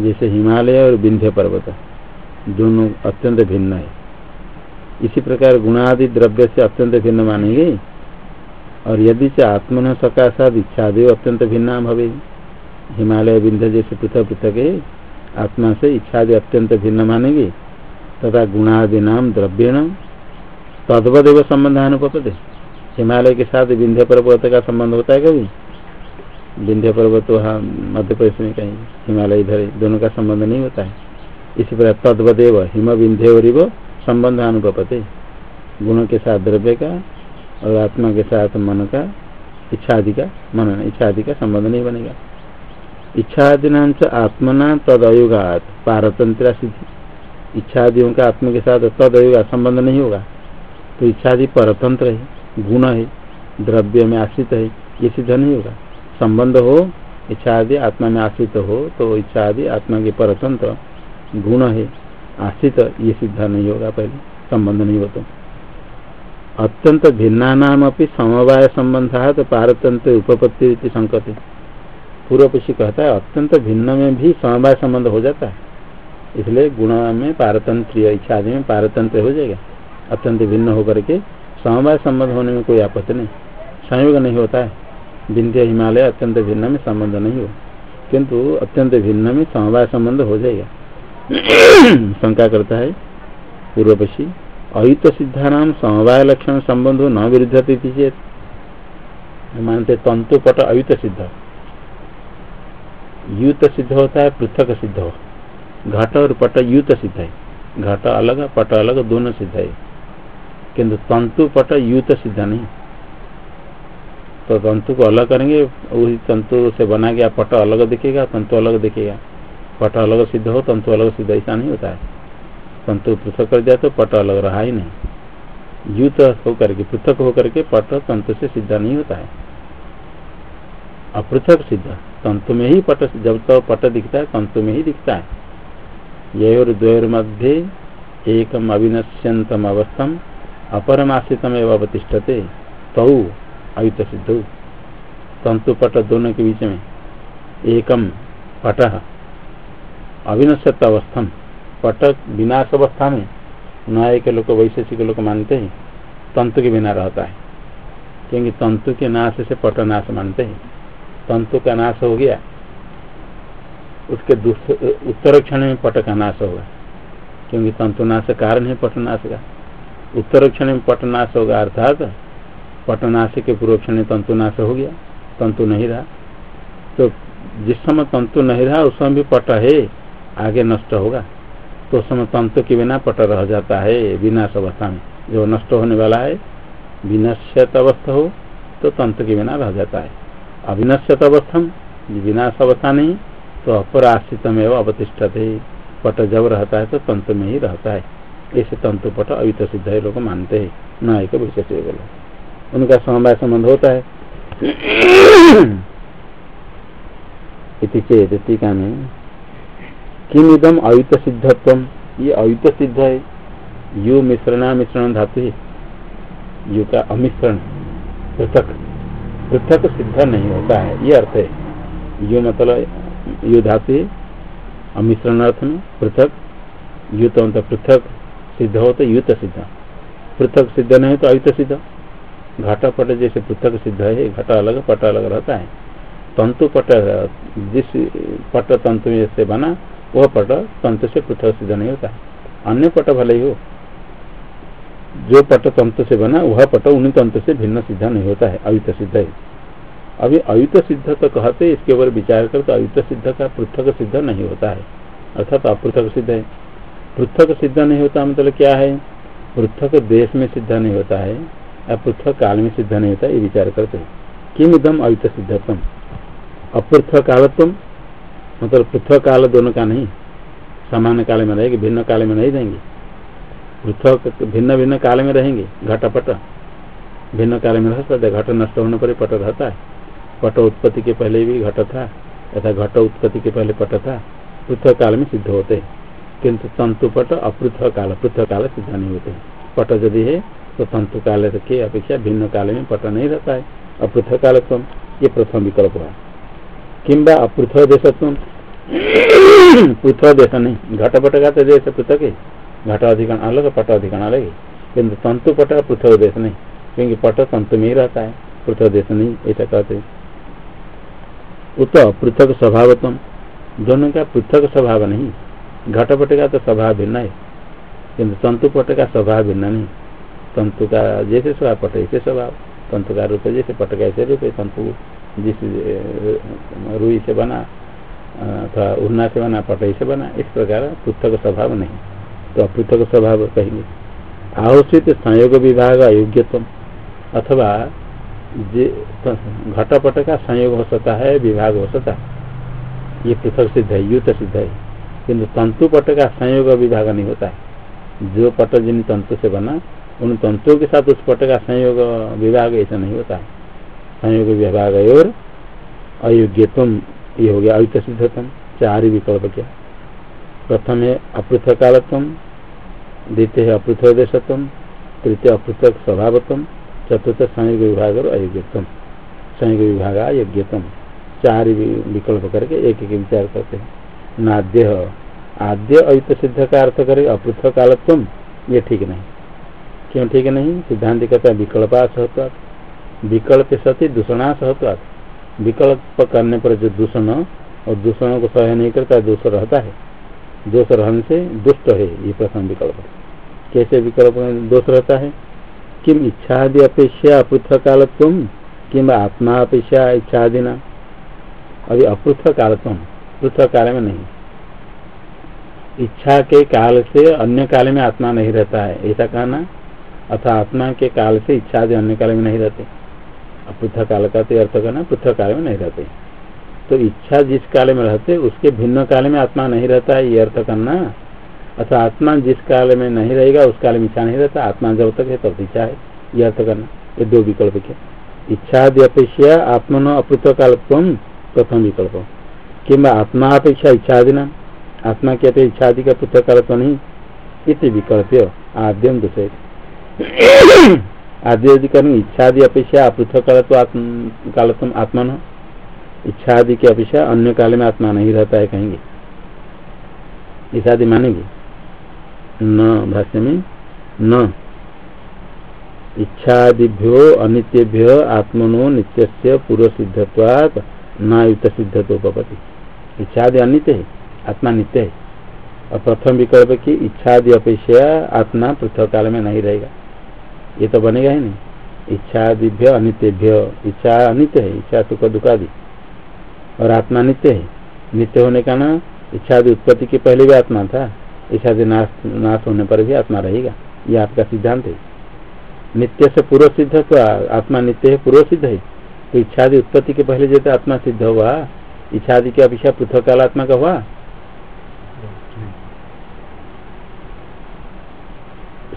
जैसे हिमालय और विंध्य पर्वत, दोनों अत्यंत भिन्न है। इसी प्रकार गुणादि द्रव्य से अत्यंत भिन्न मानेंगे और यदि से आत्मन सकाशाद इच्छादेव अत्यंत भिन्ना भवे। हिमालय विंध्य जैसे पृथक पृथक है आत्मा से इच्छादि अत्यंत भिन्न मानेंगे, तथा गुणादि नाम द्रव्यण तद्वदेव संबंधानुपते हिमालय के साथ विंध्य पर्वत का संबंध होता है कभी? विंध्य पर्वत वहाँ मध्य प्रदेश में कहीं, हिमालय इधर दोनों का संबंध नहीं होता है। इसी प्रकार तद्वदेव हिम विंध्य और संबंध अनुपते गुणों के साथ द्रव्य का और आत्मा के साथ मन का इच्छा आदि का, मन इच्छा आदि का संबंध नहीं बनेगा। इच्छा आदि नाम से आत्मना तद अयुगात पारतंत्र सिद्धि। इच्छा आदियों का आत्मा के साथ तद अयुगा संबंध नहीं होगा। तो इच्छा आदि परतंत्र है, गुण है, द्रव्य में आश्रित है, ये सिद्ध नहीं होगा। संबंध हो इच्छा आदि आत्मा में आश्रित हो तो इच्छा आदि आत्मा के परतंत्र, गुण है, आश्रित, ये सिद्ध नहीं होगा पहले, संबंध नहीं होता। अत्यंत भिन्ना नाम अपनी समवाय संबंध है तो पारतंत्र उपपत्ति संकते। पूर्व पक्षी कहता है, अत्यंत भिन्न में भी समवाय संबंध हो जाता है। इसलिए गुण में पारतंत्र इच्छा आदि में पारतंत्र हो जाएगा। अत्यंत भिन्न होकर के समवाय संबंध होने में कोई आपत्ति नहीं। संयोग नहीं होता है। विंध्य हिमालय अत्यंत भिन्न में संबंध नहीं हो किंतु अत्यंत भिन्न में समवाय संबंध हो जाएगा। शंका करता है पूर्व पक्षी अयुत सिद्धानाम समवाय लक्षण संबंधो न विरुद्ध चेत। मानते तंतु पट अयुत सिद्ध युत सिद्ध होता है पृथक सिद्ध हो। घट और पट युत सिद्ध है। घट अलग, पट अलग, दोनों सिद्ध है। किंतु तंतु पट युत सिद्ध नहीं। तो तंतु को अलग करेंगे, वही तंतु से बना गया, पट अलग दिखेगा, तंतु अलग दिखेगा। पट अलग सिद्ध हो, तंतु अलग सिद्ध, ऐसा नहीं होता है। तंतु पृथक कर दिया तो पट अलग रहा ही नहीं। युत होकर के, पृथक होकर के पट तंतु से सिद्ध नहीं होता है। अपृथक सिद्ध तंतु में ही पट, जब तो पट दिखता है तंतु में ही दिखता है। योर द्वयर मध्य एकम अविनश्यंतम अवस्थम अपरमाश्रितम एवं अवतिष्ठते, तौ अयुत सिद्ध। तंतु पट दोनों के बीच में, एकम पट अविनश्यत अवस्थम। पटक विनाश अवस्था में न्याय के लोग वैशेषिक लोग मानते हैं, तंतु के बिना रहता है। क्योंकि तंतु के नाश से पट नाश मानते हैं। तंतु का नाश हो गया, उसके उत्तर क्षण में पट का नाश होगा। क्योंकि तंतु नाश कारण है पटनाश का। उत्तर क्षण में पटनाश होगा अर्थात पटनाश के पूर्व क्षण में तंतुनाश हो गया, तंतु नहीं रहा। तो जिस समय तंतु नहीं रहा, उस समय भी पट है, आगे नष्ट होगा। तो समय तंतु के बिना पट रह जाता है विनाश अवस्था में। जो नष्ट होने वाला है, विनश्यत अवस्था हो तो तंतु के बिना रह जाता है। अविनश्यत अवस्था विनाश अवस्था नहीं तो अपर आश्रित में अवतिष्ठत। है पट जब रहता है तो तंतु में ही रहता है। ऐसे तंतु पट अवित सिद्ध है, लोग मानते हैं। न एक विशेष उनका समवाय संबंध होता है। इति चेत टीका में किम इदम अयुत सिद्धत्व ये अयुत सिद्ध है। यु मिश्रणा मिश्रण धातु है। यु का अमिश्रण, पृथक। पृथक सिद्ध नहीं होता है। ये अर्थ है। यु मतलब यु धातु है। अमिश्रण अर्थ में पृथक। युत तो पृथक सिद्ध हो तो युत सिद्ध पृथक सिद्ध नहीं तो अयुत सिद्ध घाटा पट जैसे पृथक सिद्ध है, घटा अलग, पट अलग रहता है। तंतु पट, जिस पट तंतु से बना, वह पट तंतु से पृथक सिद्ध नहीं होता। अन्य पट भले ही हो। जो पट तंतु से बना, वह पट उन्हीं तंतु से भिन्न सिद्ध नहीं होता है, अयुत सिद्ध है। अभी अयुत सिद्ध तो कहते इसके ऊपर विचार कर तो अयुत सिद्ध का पृथक सिद्ध नहीं होता है। अर्थात अपृथक सिद्ध है। पृथक सिद्ध नहीं होता मतलब क्या है? पृथक देश में सिद्ध नहीं होता है, या पृथक काल में सिद्ध नहीं होता, ये विचार करते हैं। किम इदम अयुत सिद्धत्म अपृथक कालत्व मतलब पृथक काल दोनों का नहीं समान काल में रहेगी, भिन्न काल में नहीं रहेंगे। पृथक भिन्न भिन्न काल में रहेंगे, घटपट। भिन्न काल में रह सकते, घट नष्ट होने पर पट रहता है। पट उत्पत्ति के पहले भी घट था तथा घट उत्पत्ति के पहले पट था पृथक काल में सिद्ध होते किंतु तंतु पट अपृथक काल पृथक काल सिद्ध नहीं होते पट यदि है तो तंतु काल के अपेक्षा भिन्न काल में पट नहीं रहता है। अपृथक कालत्व ये प्रथम विकल्प हुआ किम्बा अपृथ देश पृथक देश नहीं घटपट का तो देश पृथक है घट अधिकरण अलग पट अधिकरण अलग है। किन्तु तंतु पट पृथक देश नहीं, क्योंकि पट तंतु में ही रहता है पृथक देश नहीं, ऐसा कहते उत पृथक स्वभावत्म दोनों का पृथक स्वभाव नहीं घटपट का तो स्वभाव भिन्न है। किन्तु तंतु पट का स्वभाव भिन्न नहीं, तंतु का जैसे स्वभाव, पट ऐसे स्वभाव, तंतु का रूप जैसे, पट का ऐसे रूप तंतु जिस रुई से बना अथवा उड़ना से बना पटई से बना, इस प्रकार पृथक स्वभाव नहीं। तो अपृथक स्वभाव कहेंगे। आहोषित संयोग विभाग अयोग्यत्व अथवा घटपट का संयोग हो सकता है, विभाग हो सकता है। ये पृथक सिद्ध है, युत सिद्ध है। किन्तु तंतु पट का संयोग विभाग नहीं होता है। जो पट जिन तंतु से बना, उन तंतुओं के साथ उस पट का संयोग, विभाग ऐसा नहीं होता है। संयोग विभाग और अयोग्यतम ये हो गया अयुत सिद्धतम चार विकल्प क्या? प्रथम है अपृथक कालत्म द्वितीय है अपृथक देशत्म तृतीय अपृथक स्वभावत्म चतुर्थ संयोग विभाग और अयोग्यतम संयोग विभाग अयोग्यतम चार विकल्प करके एक एक विचार करते हैं। नाद्य, आद्य अयुत सिद्ध का अर्थ करे अपृथक कालत्व ये ठीक नहीं। क्यों ठीक नहीं? सिद्धांत कहता विकल्पा सहत्वात विकल्प सती दूषणा सहत्वात। विकल्प करने पर जो दूषण और दूषणों को सह नहीं करता, दोष रहता है। दोष रहने से दुष्ट है ये प्रथम विकल्प। कैसे विकल्प में दोष रहता है? किम इच्छादि अपेक्षा अपृथ कालत्व किम आत्मा अपेक्षा इच्छादि न अभी अपृथ कालत्व पृथक काल में नहीं। इच्छा के काल से अन्य काल में आत्मा नहीं रहता है, ऐसा कहना। अथा आत्मा के काल से इच्छा आदि अन्य काल में नहीं रहते। पृथक काल का तो अर्थ करना, पृथक काल में नहीं रहते। तो इच्छा जिस काल में रहते, उसके भिन्न काल में आत्मा नहीं रहता है, ये अर्थ करना। अथा आत्मा जिस काल में नहीं रहेगा, उस काल में इच्छा नहीं रहता, आत्मा जब तक है, तब तो इच्छा है, ये अर्थ करना। ये दो विकल्प क्या इच्छा आदि अपेक्षा, आत्मन अपृथक काल प्रथम विकल्प। कि आत्मा अपेक्षा इच्छा आदि नाम आत्मा की अपेक्षा इच्छा आदि का पृथक काल तो नहीं। इति विकल्प आद्यम दूसरे। आदि करेंगे इच्छा आदि अपेक्षा अपृथक काल तो काल तुम आत्मा न इच्छा आदि की अपेक्षा अन्य काल में आत्मा नहीं रहता है कहेंगे। इस आदि मानेंगे। न भाष्य में, न। इच्छादिभ्यो अनित्यभ्यो आत्मनो नित्य पूर्व सिद्धत्वात् नायुत सिद्धत्वपति इच्छादि अनित्य है, आत्मा नित्य है। और प्रथम विकल्प की इच्छादि अपेक्षा आत्मा पृथक काल में नहीं रहेगा। ये तो बनेगा ही नहीं। इच्छा दिव्य अनित्यभ्य। इच्छा अनित्य है इच्छा सुख दुखादि। और आत्मा नित्य है। नित्य होने का ना इच्छा उत्पत्ति के पहले भी आत्मा था। इच्छा नाश नाश होने पर भी आत्मा रहेगा। ये आपका सिद्धांत है। नित्य से पूर्व सिद्ध तो आत्मा नित्य है पूर्व सिद्ध है। तो इच्छादि उत्पत्ति के पहले जैसे आत्मा सिद्ध हुआ इच्छादि की अपेक्षा पृथक काल आत्मा का हुआ।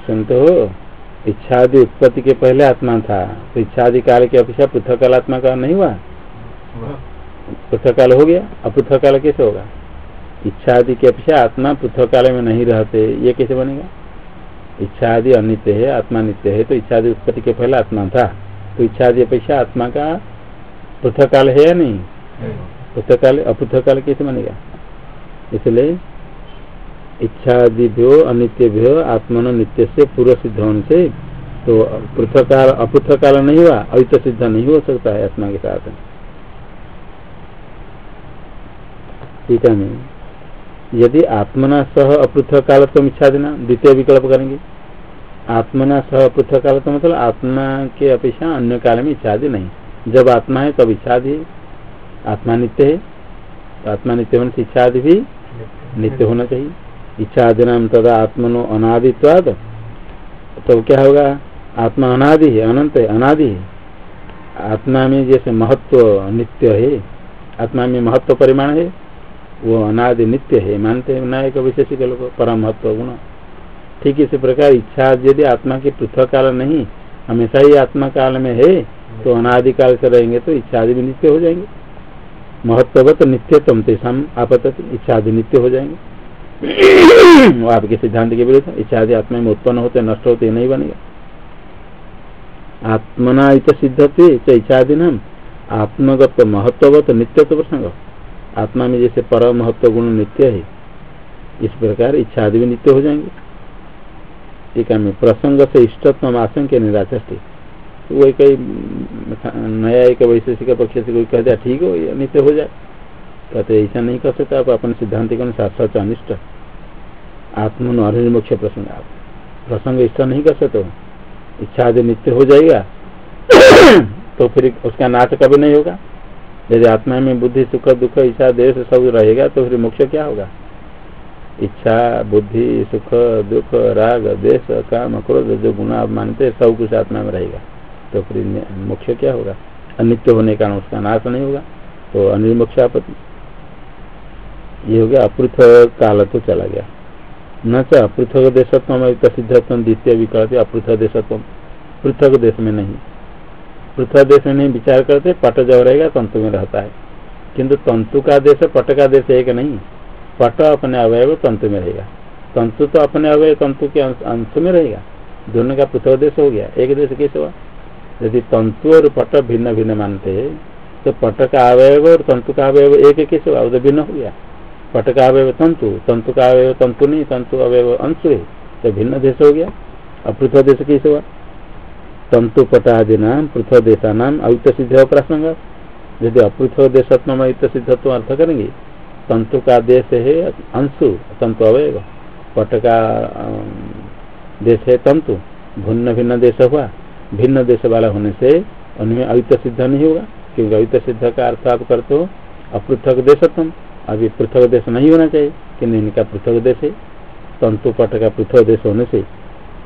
सुनते हो। इच्छादि उत्पत्ति के पहले आत्मा था तो इच्छा आदि काल की अपेक्षा पृथक काल आत्मा का नहीं हुआ। पृथक काल हो गया अब पृथक काल कैसे होगा? इच्छा आदि की अपेक्षा आत्मा पृथक काल में नहीं रहते ये कैसे बनेगा? इच्छा आदि अनित्य है आत्मा नित्य है तो इच्छा आदि उत्पत्ति के पहले आत्मा था। तो इच्छा आदि अपेक्षा आत्मा का पृथक काल है या नहीं? पृथक काल अपृथक काल कैसे बनेगा? इसलिए इच्छादिभ्यो, अनित्यभ्यो आत्मन नित्य से पूर्व सिद्ध होने से तो पृथकाल अपृथकाल नहीं हुआ अयुत सिद्ध नहीं हो सकता है आत्मा के साथ। ठीक है यदि आत्मना सह अपृथक काल तो इच्छा देना, द्वितीय विकल्प करेंगे। आत्मना सह अपृथक काल तो मतलब आत्मा के अपेक्षा अन्य काल में इच्छा नहीं। जब आत्मा है, तब इच्छा आत्मा नित्य है आत्मा नित्य होने से इच्छा भी नित्य होना चाहिए। इच्छा आदि नाम तदा आत्मनो अनादित्वाद तो क्या होगा? आत्मा अनादि है, अनंत है, अनादि है। आत्मा में जैसे महत्व नित्य है, आत्मा में महत्व परिमाण है, वो अनादि नित्य है, मानते हैं नायक वैशेषिक लोग परम महत्व गुण। ठीक इसी प्रकार इच्छा यदि आत्मा की पृथक काल नहीं, हमेशा ही आत्मा काल में है तो अनादिकाल से रहेंगे तो इच्छा आदि भी नित्य हो जाएँगे। महत्ववत नित्यतम तेषाम आपत इच्छा आदि नित्य हो जाएँगे। वो आपके सिद्धांत के विरुद्ध इच्छा आदि आत्मा में उत्पन्न होते नष्ट होते नहीं बनेगा। आत्मना इत सिद्धते इच्छा आदि नाम आत्मगत महत्वगत नित्य तो प्रसंग। आत्मा में जैसे पर महत्व गुण नित्य है, इस प्रकार इच्छा आदि भी नित्य हो जाएँगे। ठीक है प्रसंग से इष्टत्म आशंक निराचष्टि वही कई नया एक वैशेषिक पक्ष से कोई कह दिया ठीक हो, या नित्य हो जाए। कहते ऐसा नहीं कर सकते, आप अपने सिद्धांत के अनुसार सच अनिष्ट। आत्म मुख्य प्रसंग आप प्रसंग इच्छा नहीं कर सकते इच्छा आदि नित्य हो जाएगा तो फिर उसका नाश कभी नहीं होगा। यदि आत्मा में बुद्धि, सुख, दुख इच्छा देश सब रहेगा तो फिर मोक्ष क्या होगा? इच्छा, बुद्धि, सुख, दुख, राग, देश, काम, क्रोध, जो गुण आप मानते हैं, सब कुछ आत्मा में रहेगा। तो फिर मोक्ष क्या होगा? अनित्य होने का उसका नाश नहीं होगा। तो अनिर्मोक्षापति ये हो गया अपृथ काल तो चला गया। न च पृथक देशत्व सिद्धत्व द्वितीय विकल्प अपृथक देशत्व पृथक देश में नहीं। पृथक देश में नहीं विचार करते, पट जब रहेगा, तंतु में रहता है। किंतु तंतु का देश, पट का देश एक नहीं। पट अपने अवयव तंतु में रहेगा। तंतु तो अपने अवयव तंतु के अंश में रहेगा। दोनों का पृथक देश हो गया। एक देश कैसे हुआ? यदि तंतु और पट भिन्न भिन्न मानते हैं तो पट का अवयव और तंतु का अवयव एक कैसे हुआ? वो तो भिन्न हो गया। पट का अवयव तंतु तंतु का अवयव तंतु नहीं तंतु अवयव अंश है तो भिन्न देश हो गया। अब पृथ्व देश कैसे हुआ? तंतु पटादि नाम पृथ्व देशा नाम अयुत सिद्ध प्रसंग। यदि अपृथ्व देशत्म अयुत सिद्धत्व अर्थ करेंगे तंतु का देश है अंशु तंतु अवयव। पट का देश है तंतु भिन्न भिन्न देश हुआ। भिन्न देश वाला होने से उनमें अयुत सिद्ध नहीं होगा, क्योंकि अयुत सिद्ध का अर्थ आप करते हो अपृथक देशत्म अभी पृथक देश नहीं होना चाहिए किन्तु इनका पृथक देश है। तंतु पट का पृथक देश होने से,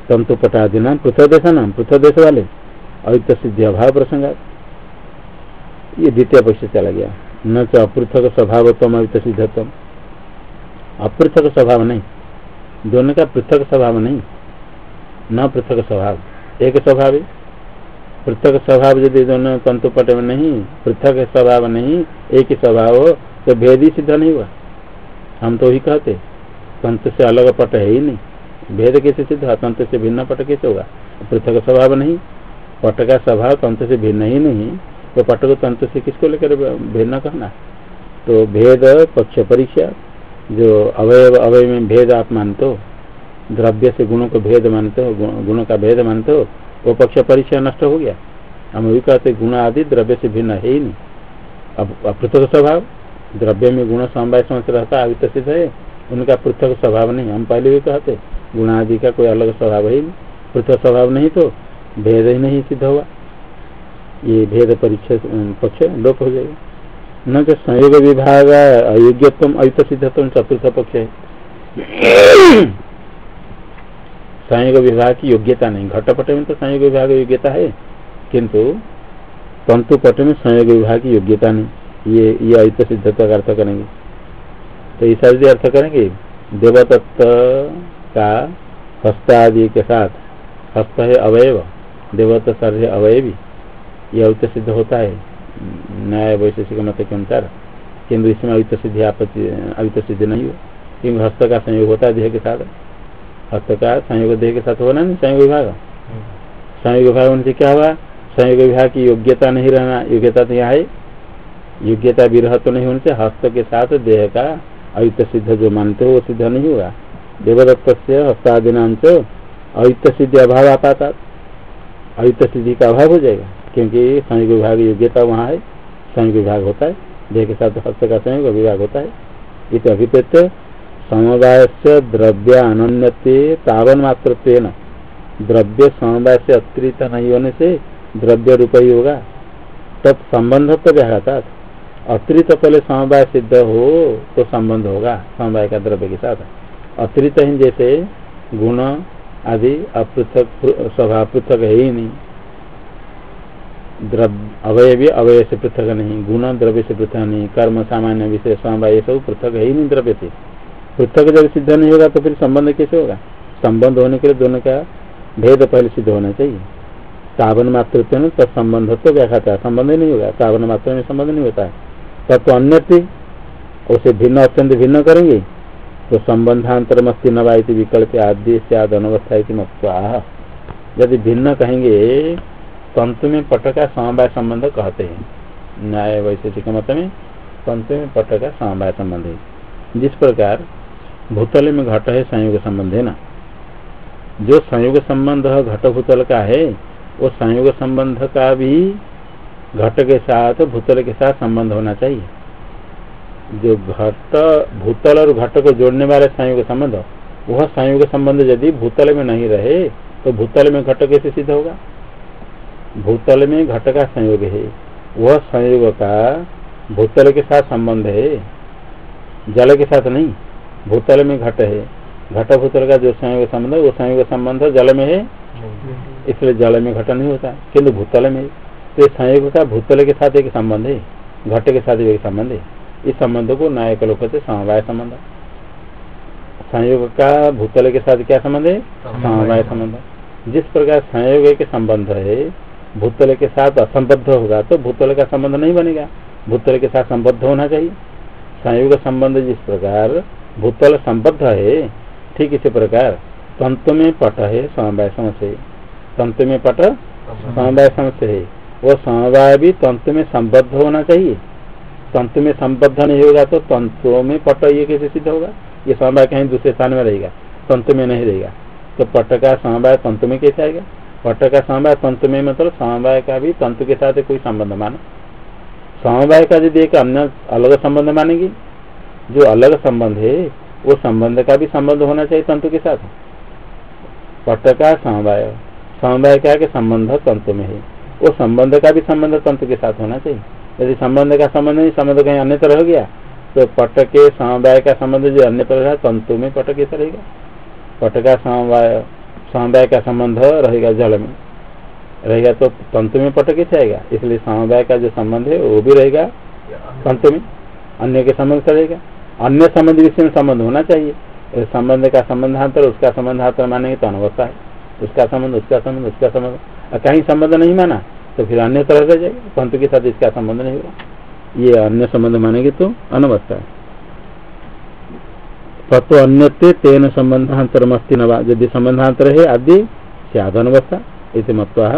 तंतु पट आदि नाम पृथक देश नाम पृथक देश वाले। अयुक्त सिद्धि अभाव प्रसंग ये द्वितीय पक्ष चला गया। न तो अपृथक स्वभावत्म अयुक्त सिद्धत्म अपृथक स्वभाव नहीं। दोनों का पृथक स्वभाव नहीं। न पृथक स्वभाव। एक स्वभाव है। पृथक स्वभाव यदि दोनों तंतु पट में नहीं, पृथक स्वभाव नहीं, एक स्वभाव तो भेद ही सिद्ध नहीं हुआ। हम तो ही कहते तंत्र से अलग पट है ही नहीं। भेद कैसे सिद्ध हुआ? तंत्र से भिन्न पट कैसे होगा? पृथक स्वभाव नहीं। पट का स्वभाव तंत्र से भिन्न ही नहीं। तो पट को तंत्र से किसको लेकर भिन्न कहना? तो भेद पक्ष परीक्षा, जो अवयव, अवय में भेद आप मानते हो, द्रव्य से गुणों को भेद मानते हो, गुणों का भेद मानते हो, वो पक्ष परीक्षा नष्ट हो गया। हम भी कहते, गुण आदि द्रव्य से भिन्न है ही नहीं। अब पृथक स्वभाव द्रव्य में गुण समवाय समझ रहता सिद्ध है, उनका पृथक स्वभाव नहीं, हम पहले भी कहते गुण आदि का कोई अलग स्वभाव ही नहीं, पृथक स्वभाव नहीं तो भेद ही नहीं सिद्ध हुआ ये भेद परीक्षा पक्ष लोप हो जाएगा। न तो संयोग विभाग अयोग्यत्म अयुत सिद्धत्म चतुर्थ पक्ष है। संयोग विभाग की योग्यता नहीं, घटपट में तो संयोग विभाग योग्यता है, किंतु तंतु पट में संयोग विभाग की योग्यता नहीं। ये ये अयुत सिद्धत्व का अर्थ करेंगे। तो ऐसा यदि अर्थ करेंगे देवतत्व का हस्त आदि के साथ हस्त है अवयव देवत सर है अवयवी। ये अयुत सिद्ध होता है न्याय वैशेषिक मत के अनुसार। किन्तु इसमें अयुत सिद्धि आपत्ति अयुत सिद्ध नहीं हो क्योंकि हस्त का संयोग होता है देह के साथ। हस्त का संयोग देह के साथ होना नहीं संयोग विभाग। संयोग विभाग उनसे क्या हुआ? संयोग विभाग की योग्यता नहीं रहना योग्यता तो यहाँ है। योग्यता विरह तो नहीं होने से हस्त के साथ देह का अयुत सिद्ध जो मानते हो वो सिद्ध नहीं होगा देवदत्त से हस्तादि नाम अयुत सिद्धि अभाव आता अयुत सिद्धि का अभाव हो जाएगा, क्योंकि संयोग विभाग योग्यता वहाँ है, संयोग विभाग होता है, देह के साथ हस्त का संयोग विभाग होता है। इत अभिप्रेत समवाय से द्रव्य अनन्यते तावन मात्र द्रव्य समवाय से अतिरिक्त नहीं होने से द्रव्य रूप ही होगा। तत्संबंध तो व्याघाता अतिरिक्त पहले समवाय सिद्ध हो तो संबंध होगा, समवाय का द्रव्य के साथ। अतिरिक्त ही जैसे गुण आदि अपृथक, स्वभाव पृथक है ही नहीं। अवय भी अवय से पृथक नहीं, गुण द्रव्य से पृथक नहीं, कर्म, सामान्य विषय समवाय सब पृथक है ही नहीं द्रव्य से। पृथक जब सिद्ध नहीं होगा तो फिर संबंध कैसे होगा? संबंध होने के लिए दोनों का भेद पहले सिद्ध होना चाहिए। सावन मात्र तो संबंध तो व्याख्या संबंध नहीं होगा। सावन मात्र में संबंध नहीं होता है। तब तो अन्य उसे भिन्न अत्यंत भिन्न करेंगे तो संबंधांतर मस्ती नवायती विकल्प आदि से आद अनवस्था यदि भिन्न कहेंगे, तंतु में पट का समवाय संबंध कहते हैं। न्याय वैशेषिक मत में तंतु में पट का समवाय संबंध है। जिस प्रकार भूतल में घट है संयोग संबंध है ना? जो संयोग संबंध घट भूतल का है, वो संयोग संबंध का भी घट के साथ भूतल के साथ संबंध होना चाहिए। जो घट भूतल और घट को जोड़ने वाले संयोग संबंध वह संयोग संबंध यदि भूतल में नहीं रहे तो भूतल में घट कैसे सिद्ध होगा? भूतल में घट का संयोग है। वह संयोग का भूतल के साथ संबंध है। जल के साथ नहीं भूतल में घट है। घट भूतल का जो संयोग संबंध है वो संयोग संबंध जल में है। इसलिए जल में घट नहीं होता किन्तु भूतल में तो संयोग का भूतल के साथ एक संबंध है घट के साथ एक संबंध है। इस संबंध को नायक लोग कहते समवाय संबंध। संयोग का भूतल के साथ क्या संबंध है? समवाय संबंध। जिस प्रकार संयोग के संबंध है भूतल के साथ असंबद्ध होगा तो भूतल का संबंध नहीं बनेगा। भूतल के साथ संबद्ध होना चाहिए। संयोग संबंध जिस प्रकार भूतल संबद्ध है ठीक इसी प्रकार तंतु में पट है समवाय समस्या तंतु में पट समवाय। समस्या है। वो समवाय भी तंतु में संबद्ध होना चाहिए। तंतु में संबद्ध नहीं होगा तो तंतुओं में पट ये कैसे सिद्ध होगा? ये समवाय कहीं दूसरे स्थान में रहेगा तंतु में नहीं रहेगा। तो पट का समवाय तंतु में कैसे आएगा? पट का समवाय तंतु में मतलब समवाय का भी तंतु के साथ कोई संबंध मानो। समवाय का यदि एक अन्य अलग संबंध मानेगी, जो अलग संबंध है, वो संबंध का भी संबंध होना चाहिए तंतु के साथ। पट का समवाय समवाय के संबंध तंतु में है। वो संबंध का भी संबंध तंतु के साथ होना चाहिए। यदि संबंध का संबंध नहीं, संबंध कहीं अन्य तरह हो गया तो पट के समवाय का संबंध जो अन्य तरह तंतु में पट कैसा रहेगा। पट का समवाय समवाय का संबंध रहेगा जल में। रहेगा तो तंतु में पट कैसे आएगा इसलिए समवाय का जो संबंध है, वो भी रहेगा तंतु में। अन्य के संबंध से रहेगा। अन्य संबंध विषय में संबंध होना चाहिए। संबंध का संबंधांतर, उसका संबंधांतर मानेंगे तो अनवस्था है। उसका संबंध उसका संबंध उसका संबंध। कहीं संबंध नहीं माना तो फिर अन्य तरह से जाएगा। तंतु के साथ इसका संबंध नहीं होगा ये अन्य संबंध मानेंगे तो अनवस्था है। तत्व अन्य तेन संबंधांतरमस्ति नवा यदि संबंधांतर है, आदि सदनवस्था इति मत्वा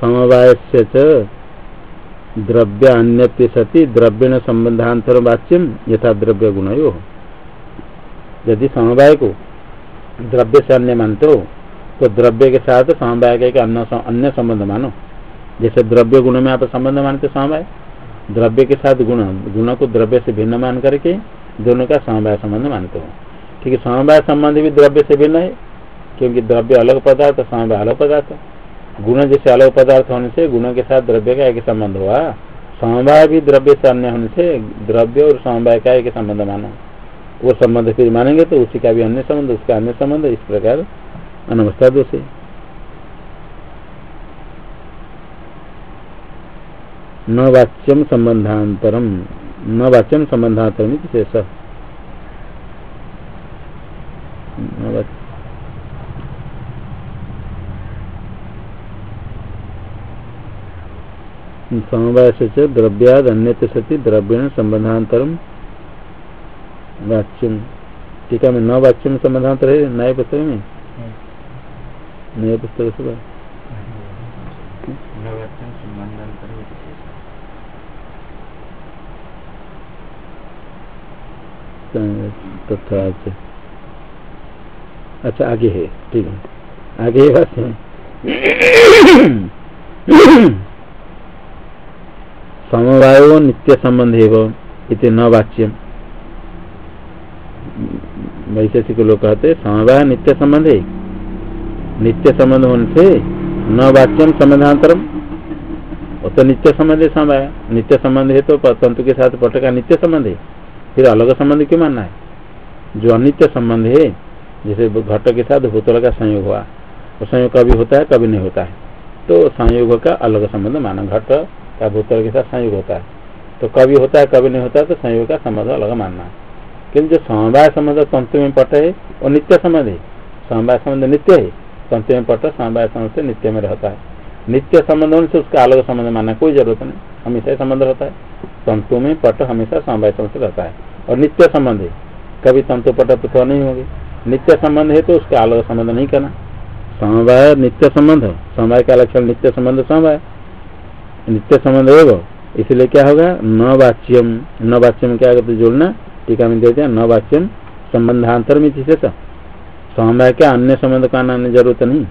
समवाय से द्रव्य अन्य सती द्रव्य संबंधांतर वाच्यम यथा द्रव्य गुण यदि समवाय को द्रव्य से अन्य मानते हो तो द्रव्य के साथ समवाय का अन्य अन्य संबंध मानो। जैसे द्रव्य गुण में आप संबंध मानते समवाय द्रव्य के साथ गुण गुण को द्रव्य से भिन्न मान करके दोनों का समवाय संबंध मानते हो। ठीक है समवाय संबंध भी द्रव्य से भिन्न है। क्योंकि द्रव्य अलग पदार्थ समवाय अलग पदार्थ। गुण जैसे अलग पदार्थ होने से गुणों के साथ द्रव्य का एक संबंध हुआ। समवाय भी द्रव्य से अन्य होने से द्रव्य और समवाय का एक संबंध माना। वो संबंध फिर मानेंगे तो उसी का भी अन्य संबंध, उसका अन्य संबंध, इस प्रकार अनवस्था दोष है न वाच्यम संबंधांतरम, न वाच्यम संबंधांतरम शेष। समवाय से द्रव्याद अन्य सती द्रव्य संबंधांतरम वाच्यम। टीका में न वाच्यम संबंधांतर है, नए पुस्तक में। नए पुस्तक से तथा अच्छा आगे है ठीक है। आगे है बस समवायो नित्य संबंध एवं इतने न वाच्य वैशेषिक लोग कहते समवाय नित्य संबंध है। नित्य संबंध होने से न वाच्यम संबंधांतरम। वो तो नित्य संबंध है समय नित्य संबंध है तो तंतु के साथ पट का नित्य संबंध है। फिर अलग संबंध क्यों मानना है? जो अनित्य संबंध है, जैसे घट के साथ भूतल का संयोग हुआ, वो संयोग कभी होता है, कभी नहीं होता है। तो संयोग का अलग संबंध माना घट का भूतल के साथ संयोग होता है। तो कभी होता है, कभी नहीं होता है तो संयोग का संबंध अलग मानना किन्तु जो समवाय संबंध तंतु में पट है, वो नित्य संबंध है। समवाय संबंध नित्य है। तंतु में पट समवाय संबंध से नित्य में रहता है। नित्य संबंध होने से उसका अलग संबंध मानना कोई ज़रूरत नहीं, हमेशा ही संबंध रहता है। तंतु में पट हमेशा समवाय संबंध से रहता है। और नित्य संबंध है, कभी तंतु पट पृथक नहीं होंगे। नित्य संबंध है तो उसका अलग संबंध नहीं करना। समवाय नित्य संबंध समवाय का लक्षण नित्य संबंध समवाय नित्य संबंध होगा, इसलिए क्या होगा? न वाच्यम न वाच्यम क्या जोड़ना, टीका में देते हैं न वाच्यम संबंधांतर में जिसे समवाय क्या अन्य संबंध का आने ज़रूरत नहीं।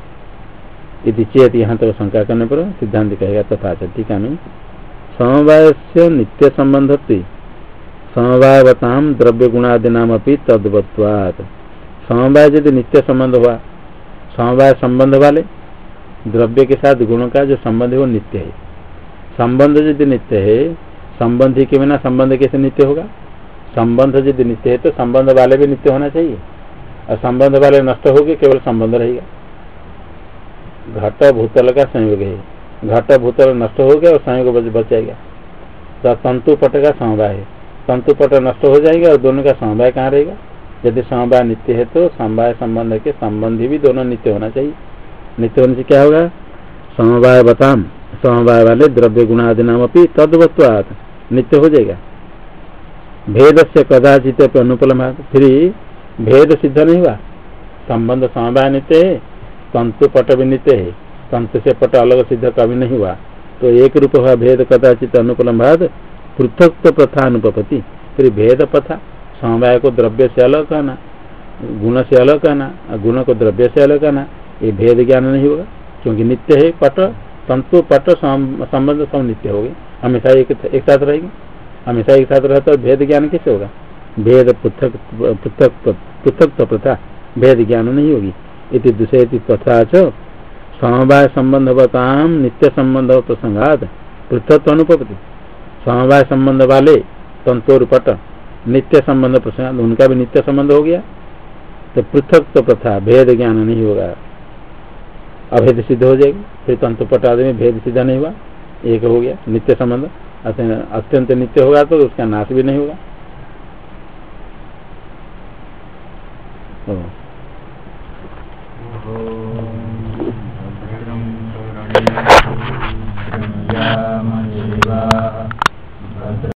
यदि चेत यहाँ तक तो शंका करने पर सिद्धांत कहेगा तथा टीका में समवाय से नित्य संबंध समवायवताम द्रव्य गुणादि नाम अपनी तद्वत्वाद समवाय यदि नित्य संबंध हुआ समवाय संबंध वाले द्रव्य के साथ गुण का जो संबंध है वो नित्य है। संबंध यदि नित्य है, संबंधी के बिना संबंध कैसे नित्य होगा? संबंध यदि नित्य है तो संबंध वाले भी नित्य होना चाहिए। संबंध वाले नष्ट हो गए केवल संबंध रहेगा। घट भूतल का संयोग है। घट भूतल नष्ट हो गया और संयोग बच जाएगा। तो तंतु पट का समवाय है। तंतु पट नष्ट हो जाएगा और दोनों का समवाय कहाँ रहेगा? यदि समवाय नित्य है तो समवाय संबंध के संबंधी भी दोनों नित्य होना चाहिए। नित्य होने से क्या होगा? समवाय बताम। समवाय वाले द्रव्य गुणादि नाम अपनी तदवत्वात नित्य हो जाएगा। भेद से कदाचित अनुपलम फिर भेद सिद्ध नहीं हुआ। संबंध समवाय नित्य है तंतु पट भी नित्य है तंतु से पट अलग सिद्ध कभी नहीं हुआ। तो एक रूप हुआ भेद कदाचित अनुपलम्भाद पृथक तो प्रथा अनुपति फिर भेद प्रथा समवाय को द्रव्य से अलग कहना गुण से अलग कहना गुण को द्रव्य से अलग कहना ये भेद ज्ञान नहीं होगा। क्योंकि नित्य है पट तंतु पट संबंध सब नित्य हो गए हमेशा एक, एक साथ रहेंगे। हमेशा एक साथ रहता है भेद ज्ञान कैसे होगा? भेद पृथक पृथक पृथक प्रथा, भेद ज्ञान नहीं होगी। इति दूसरे तथा च समवाय संबंधवताम नित्य संबंध प्रसंगात पृथक अनुपति समवाय संबंध वाले तंतोर पट नित्य संबंध प्रसंग उनका भी नित्य संबंध हो गया। तो पृथक तो प्रथा, भेद ज्ञान नहीं होगा। अभेद सिद्ध हो जाएगी। फिर तंतु पट आदि में भेद सिद्ध नहीं हुआ। एक हो गया, नित्य संबंध। अत्यंत नित्य होगा तो उसका नाश भी नहीं होगा। हाँ। भद्रं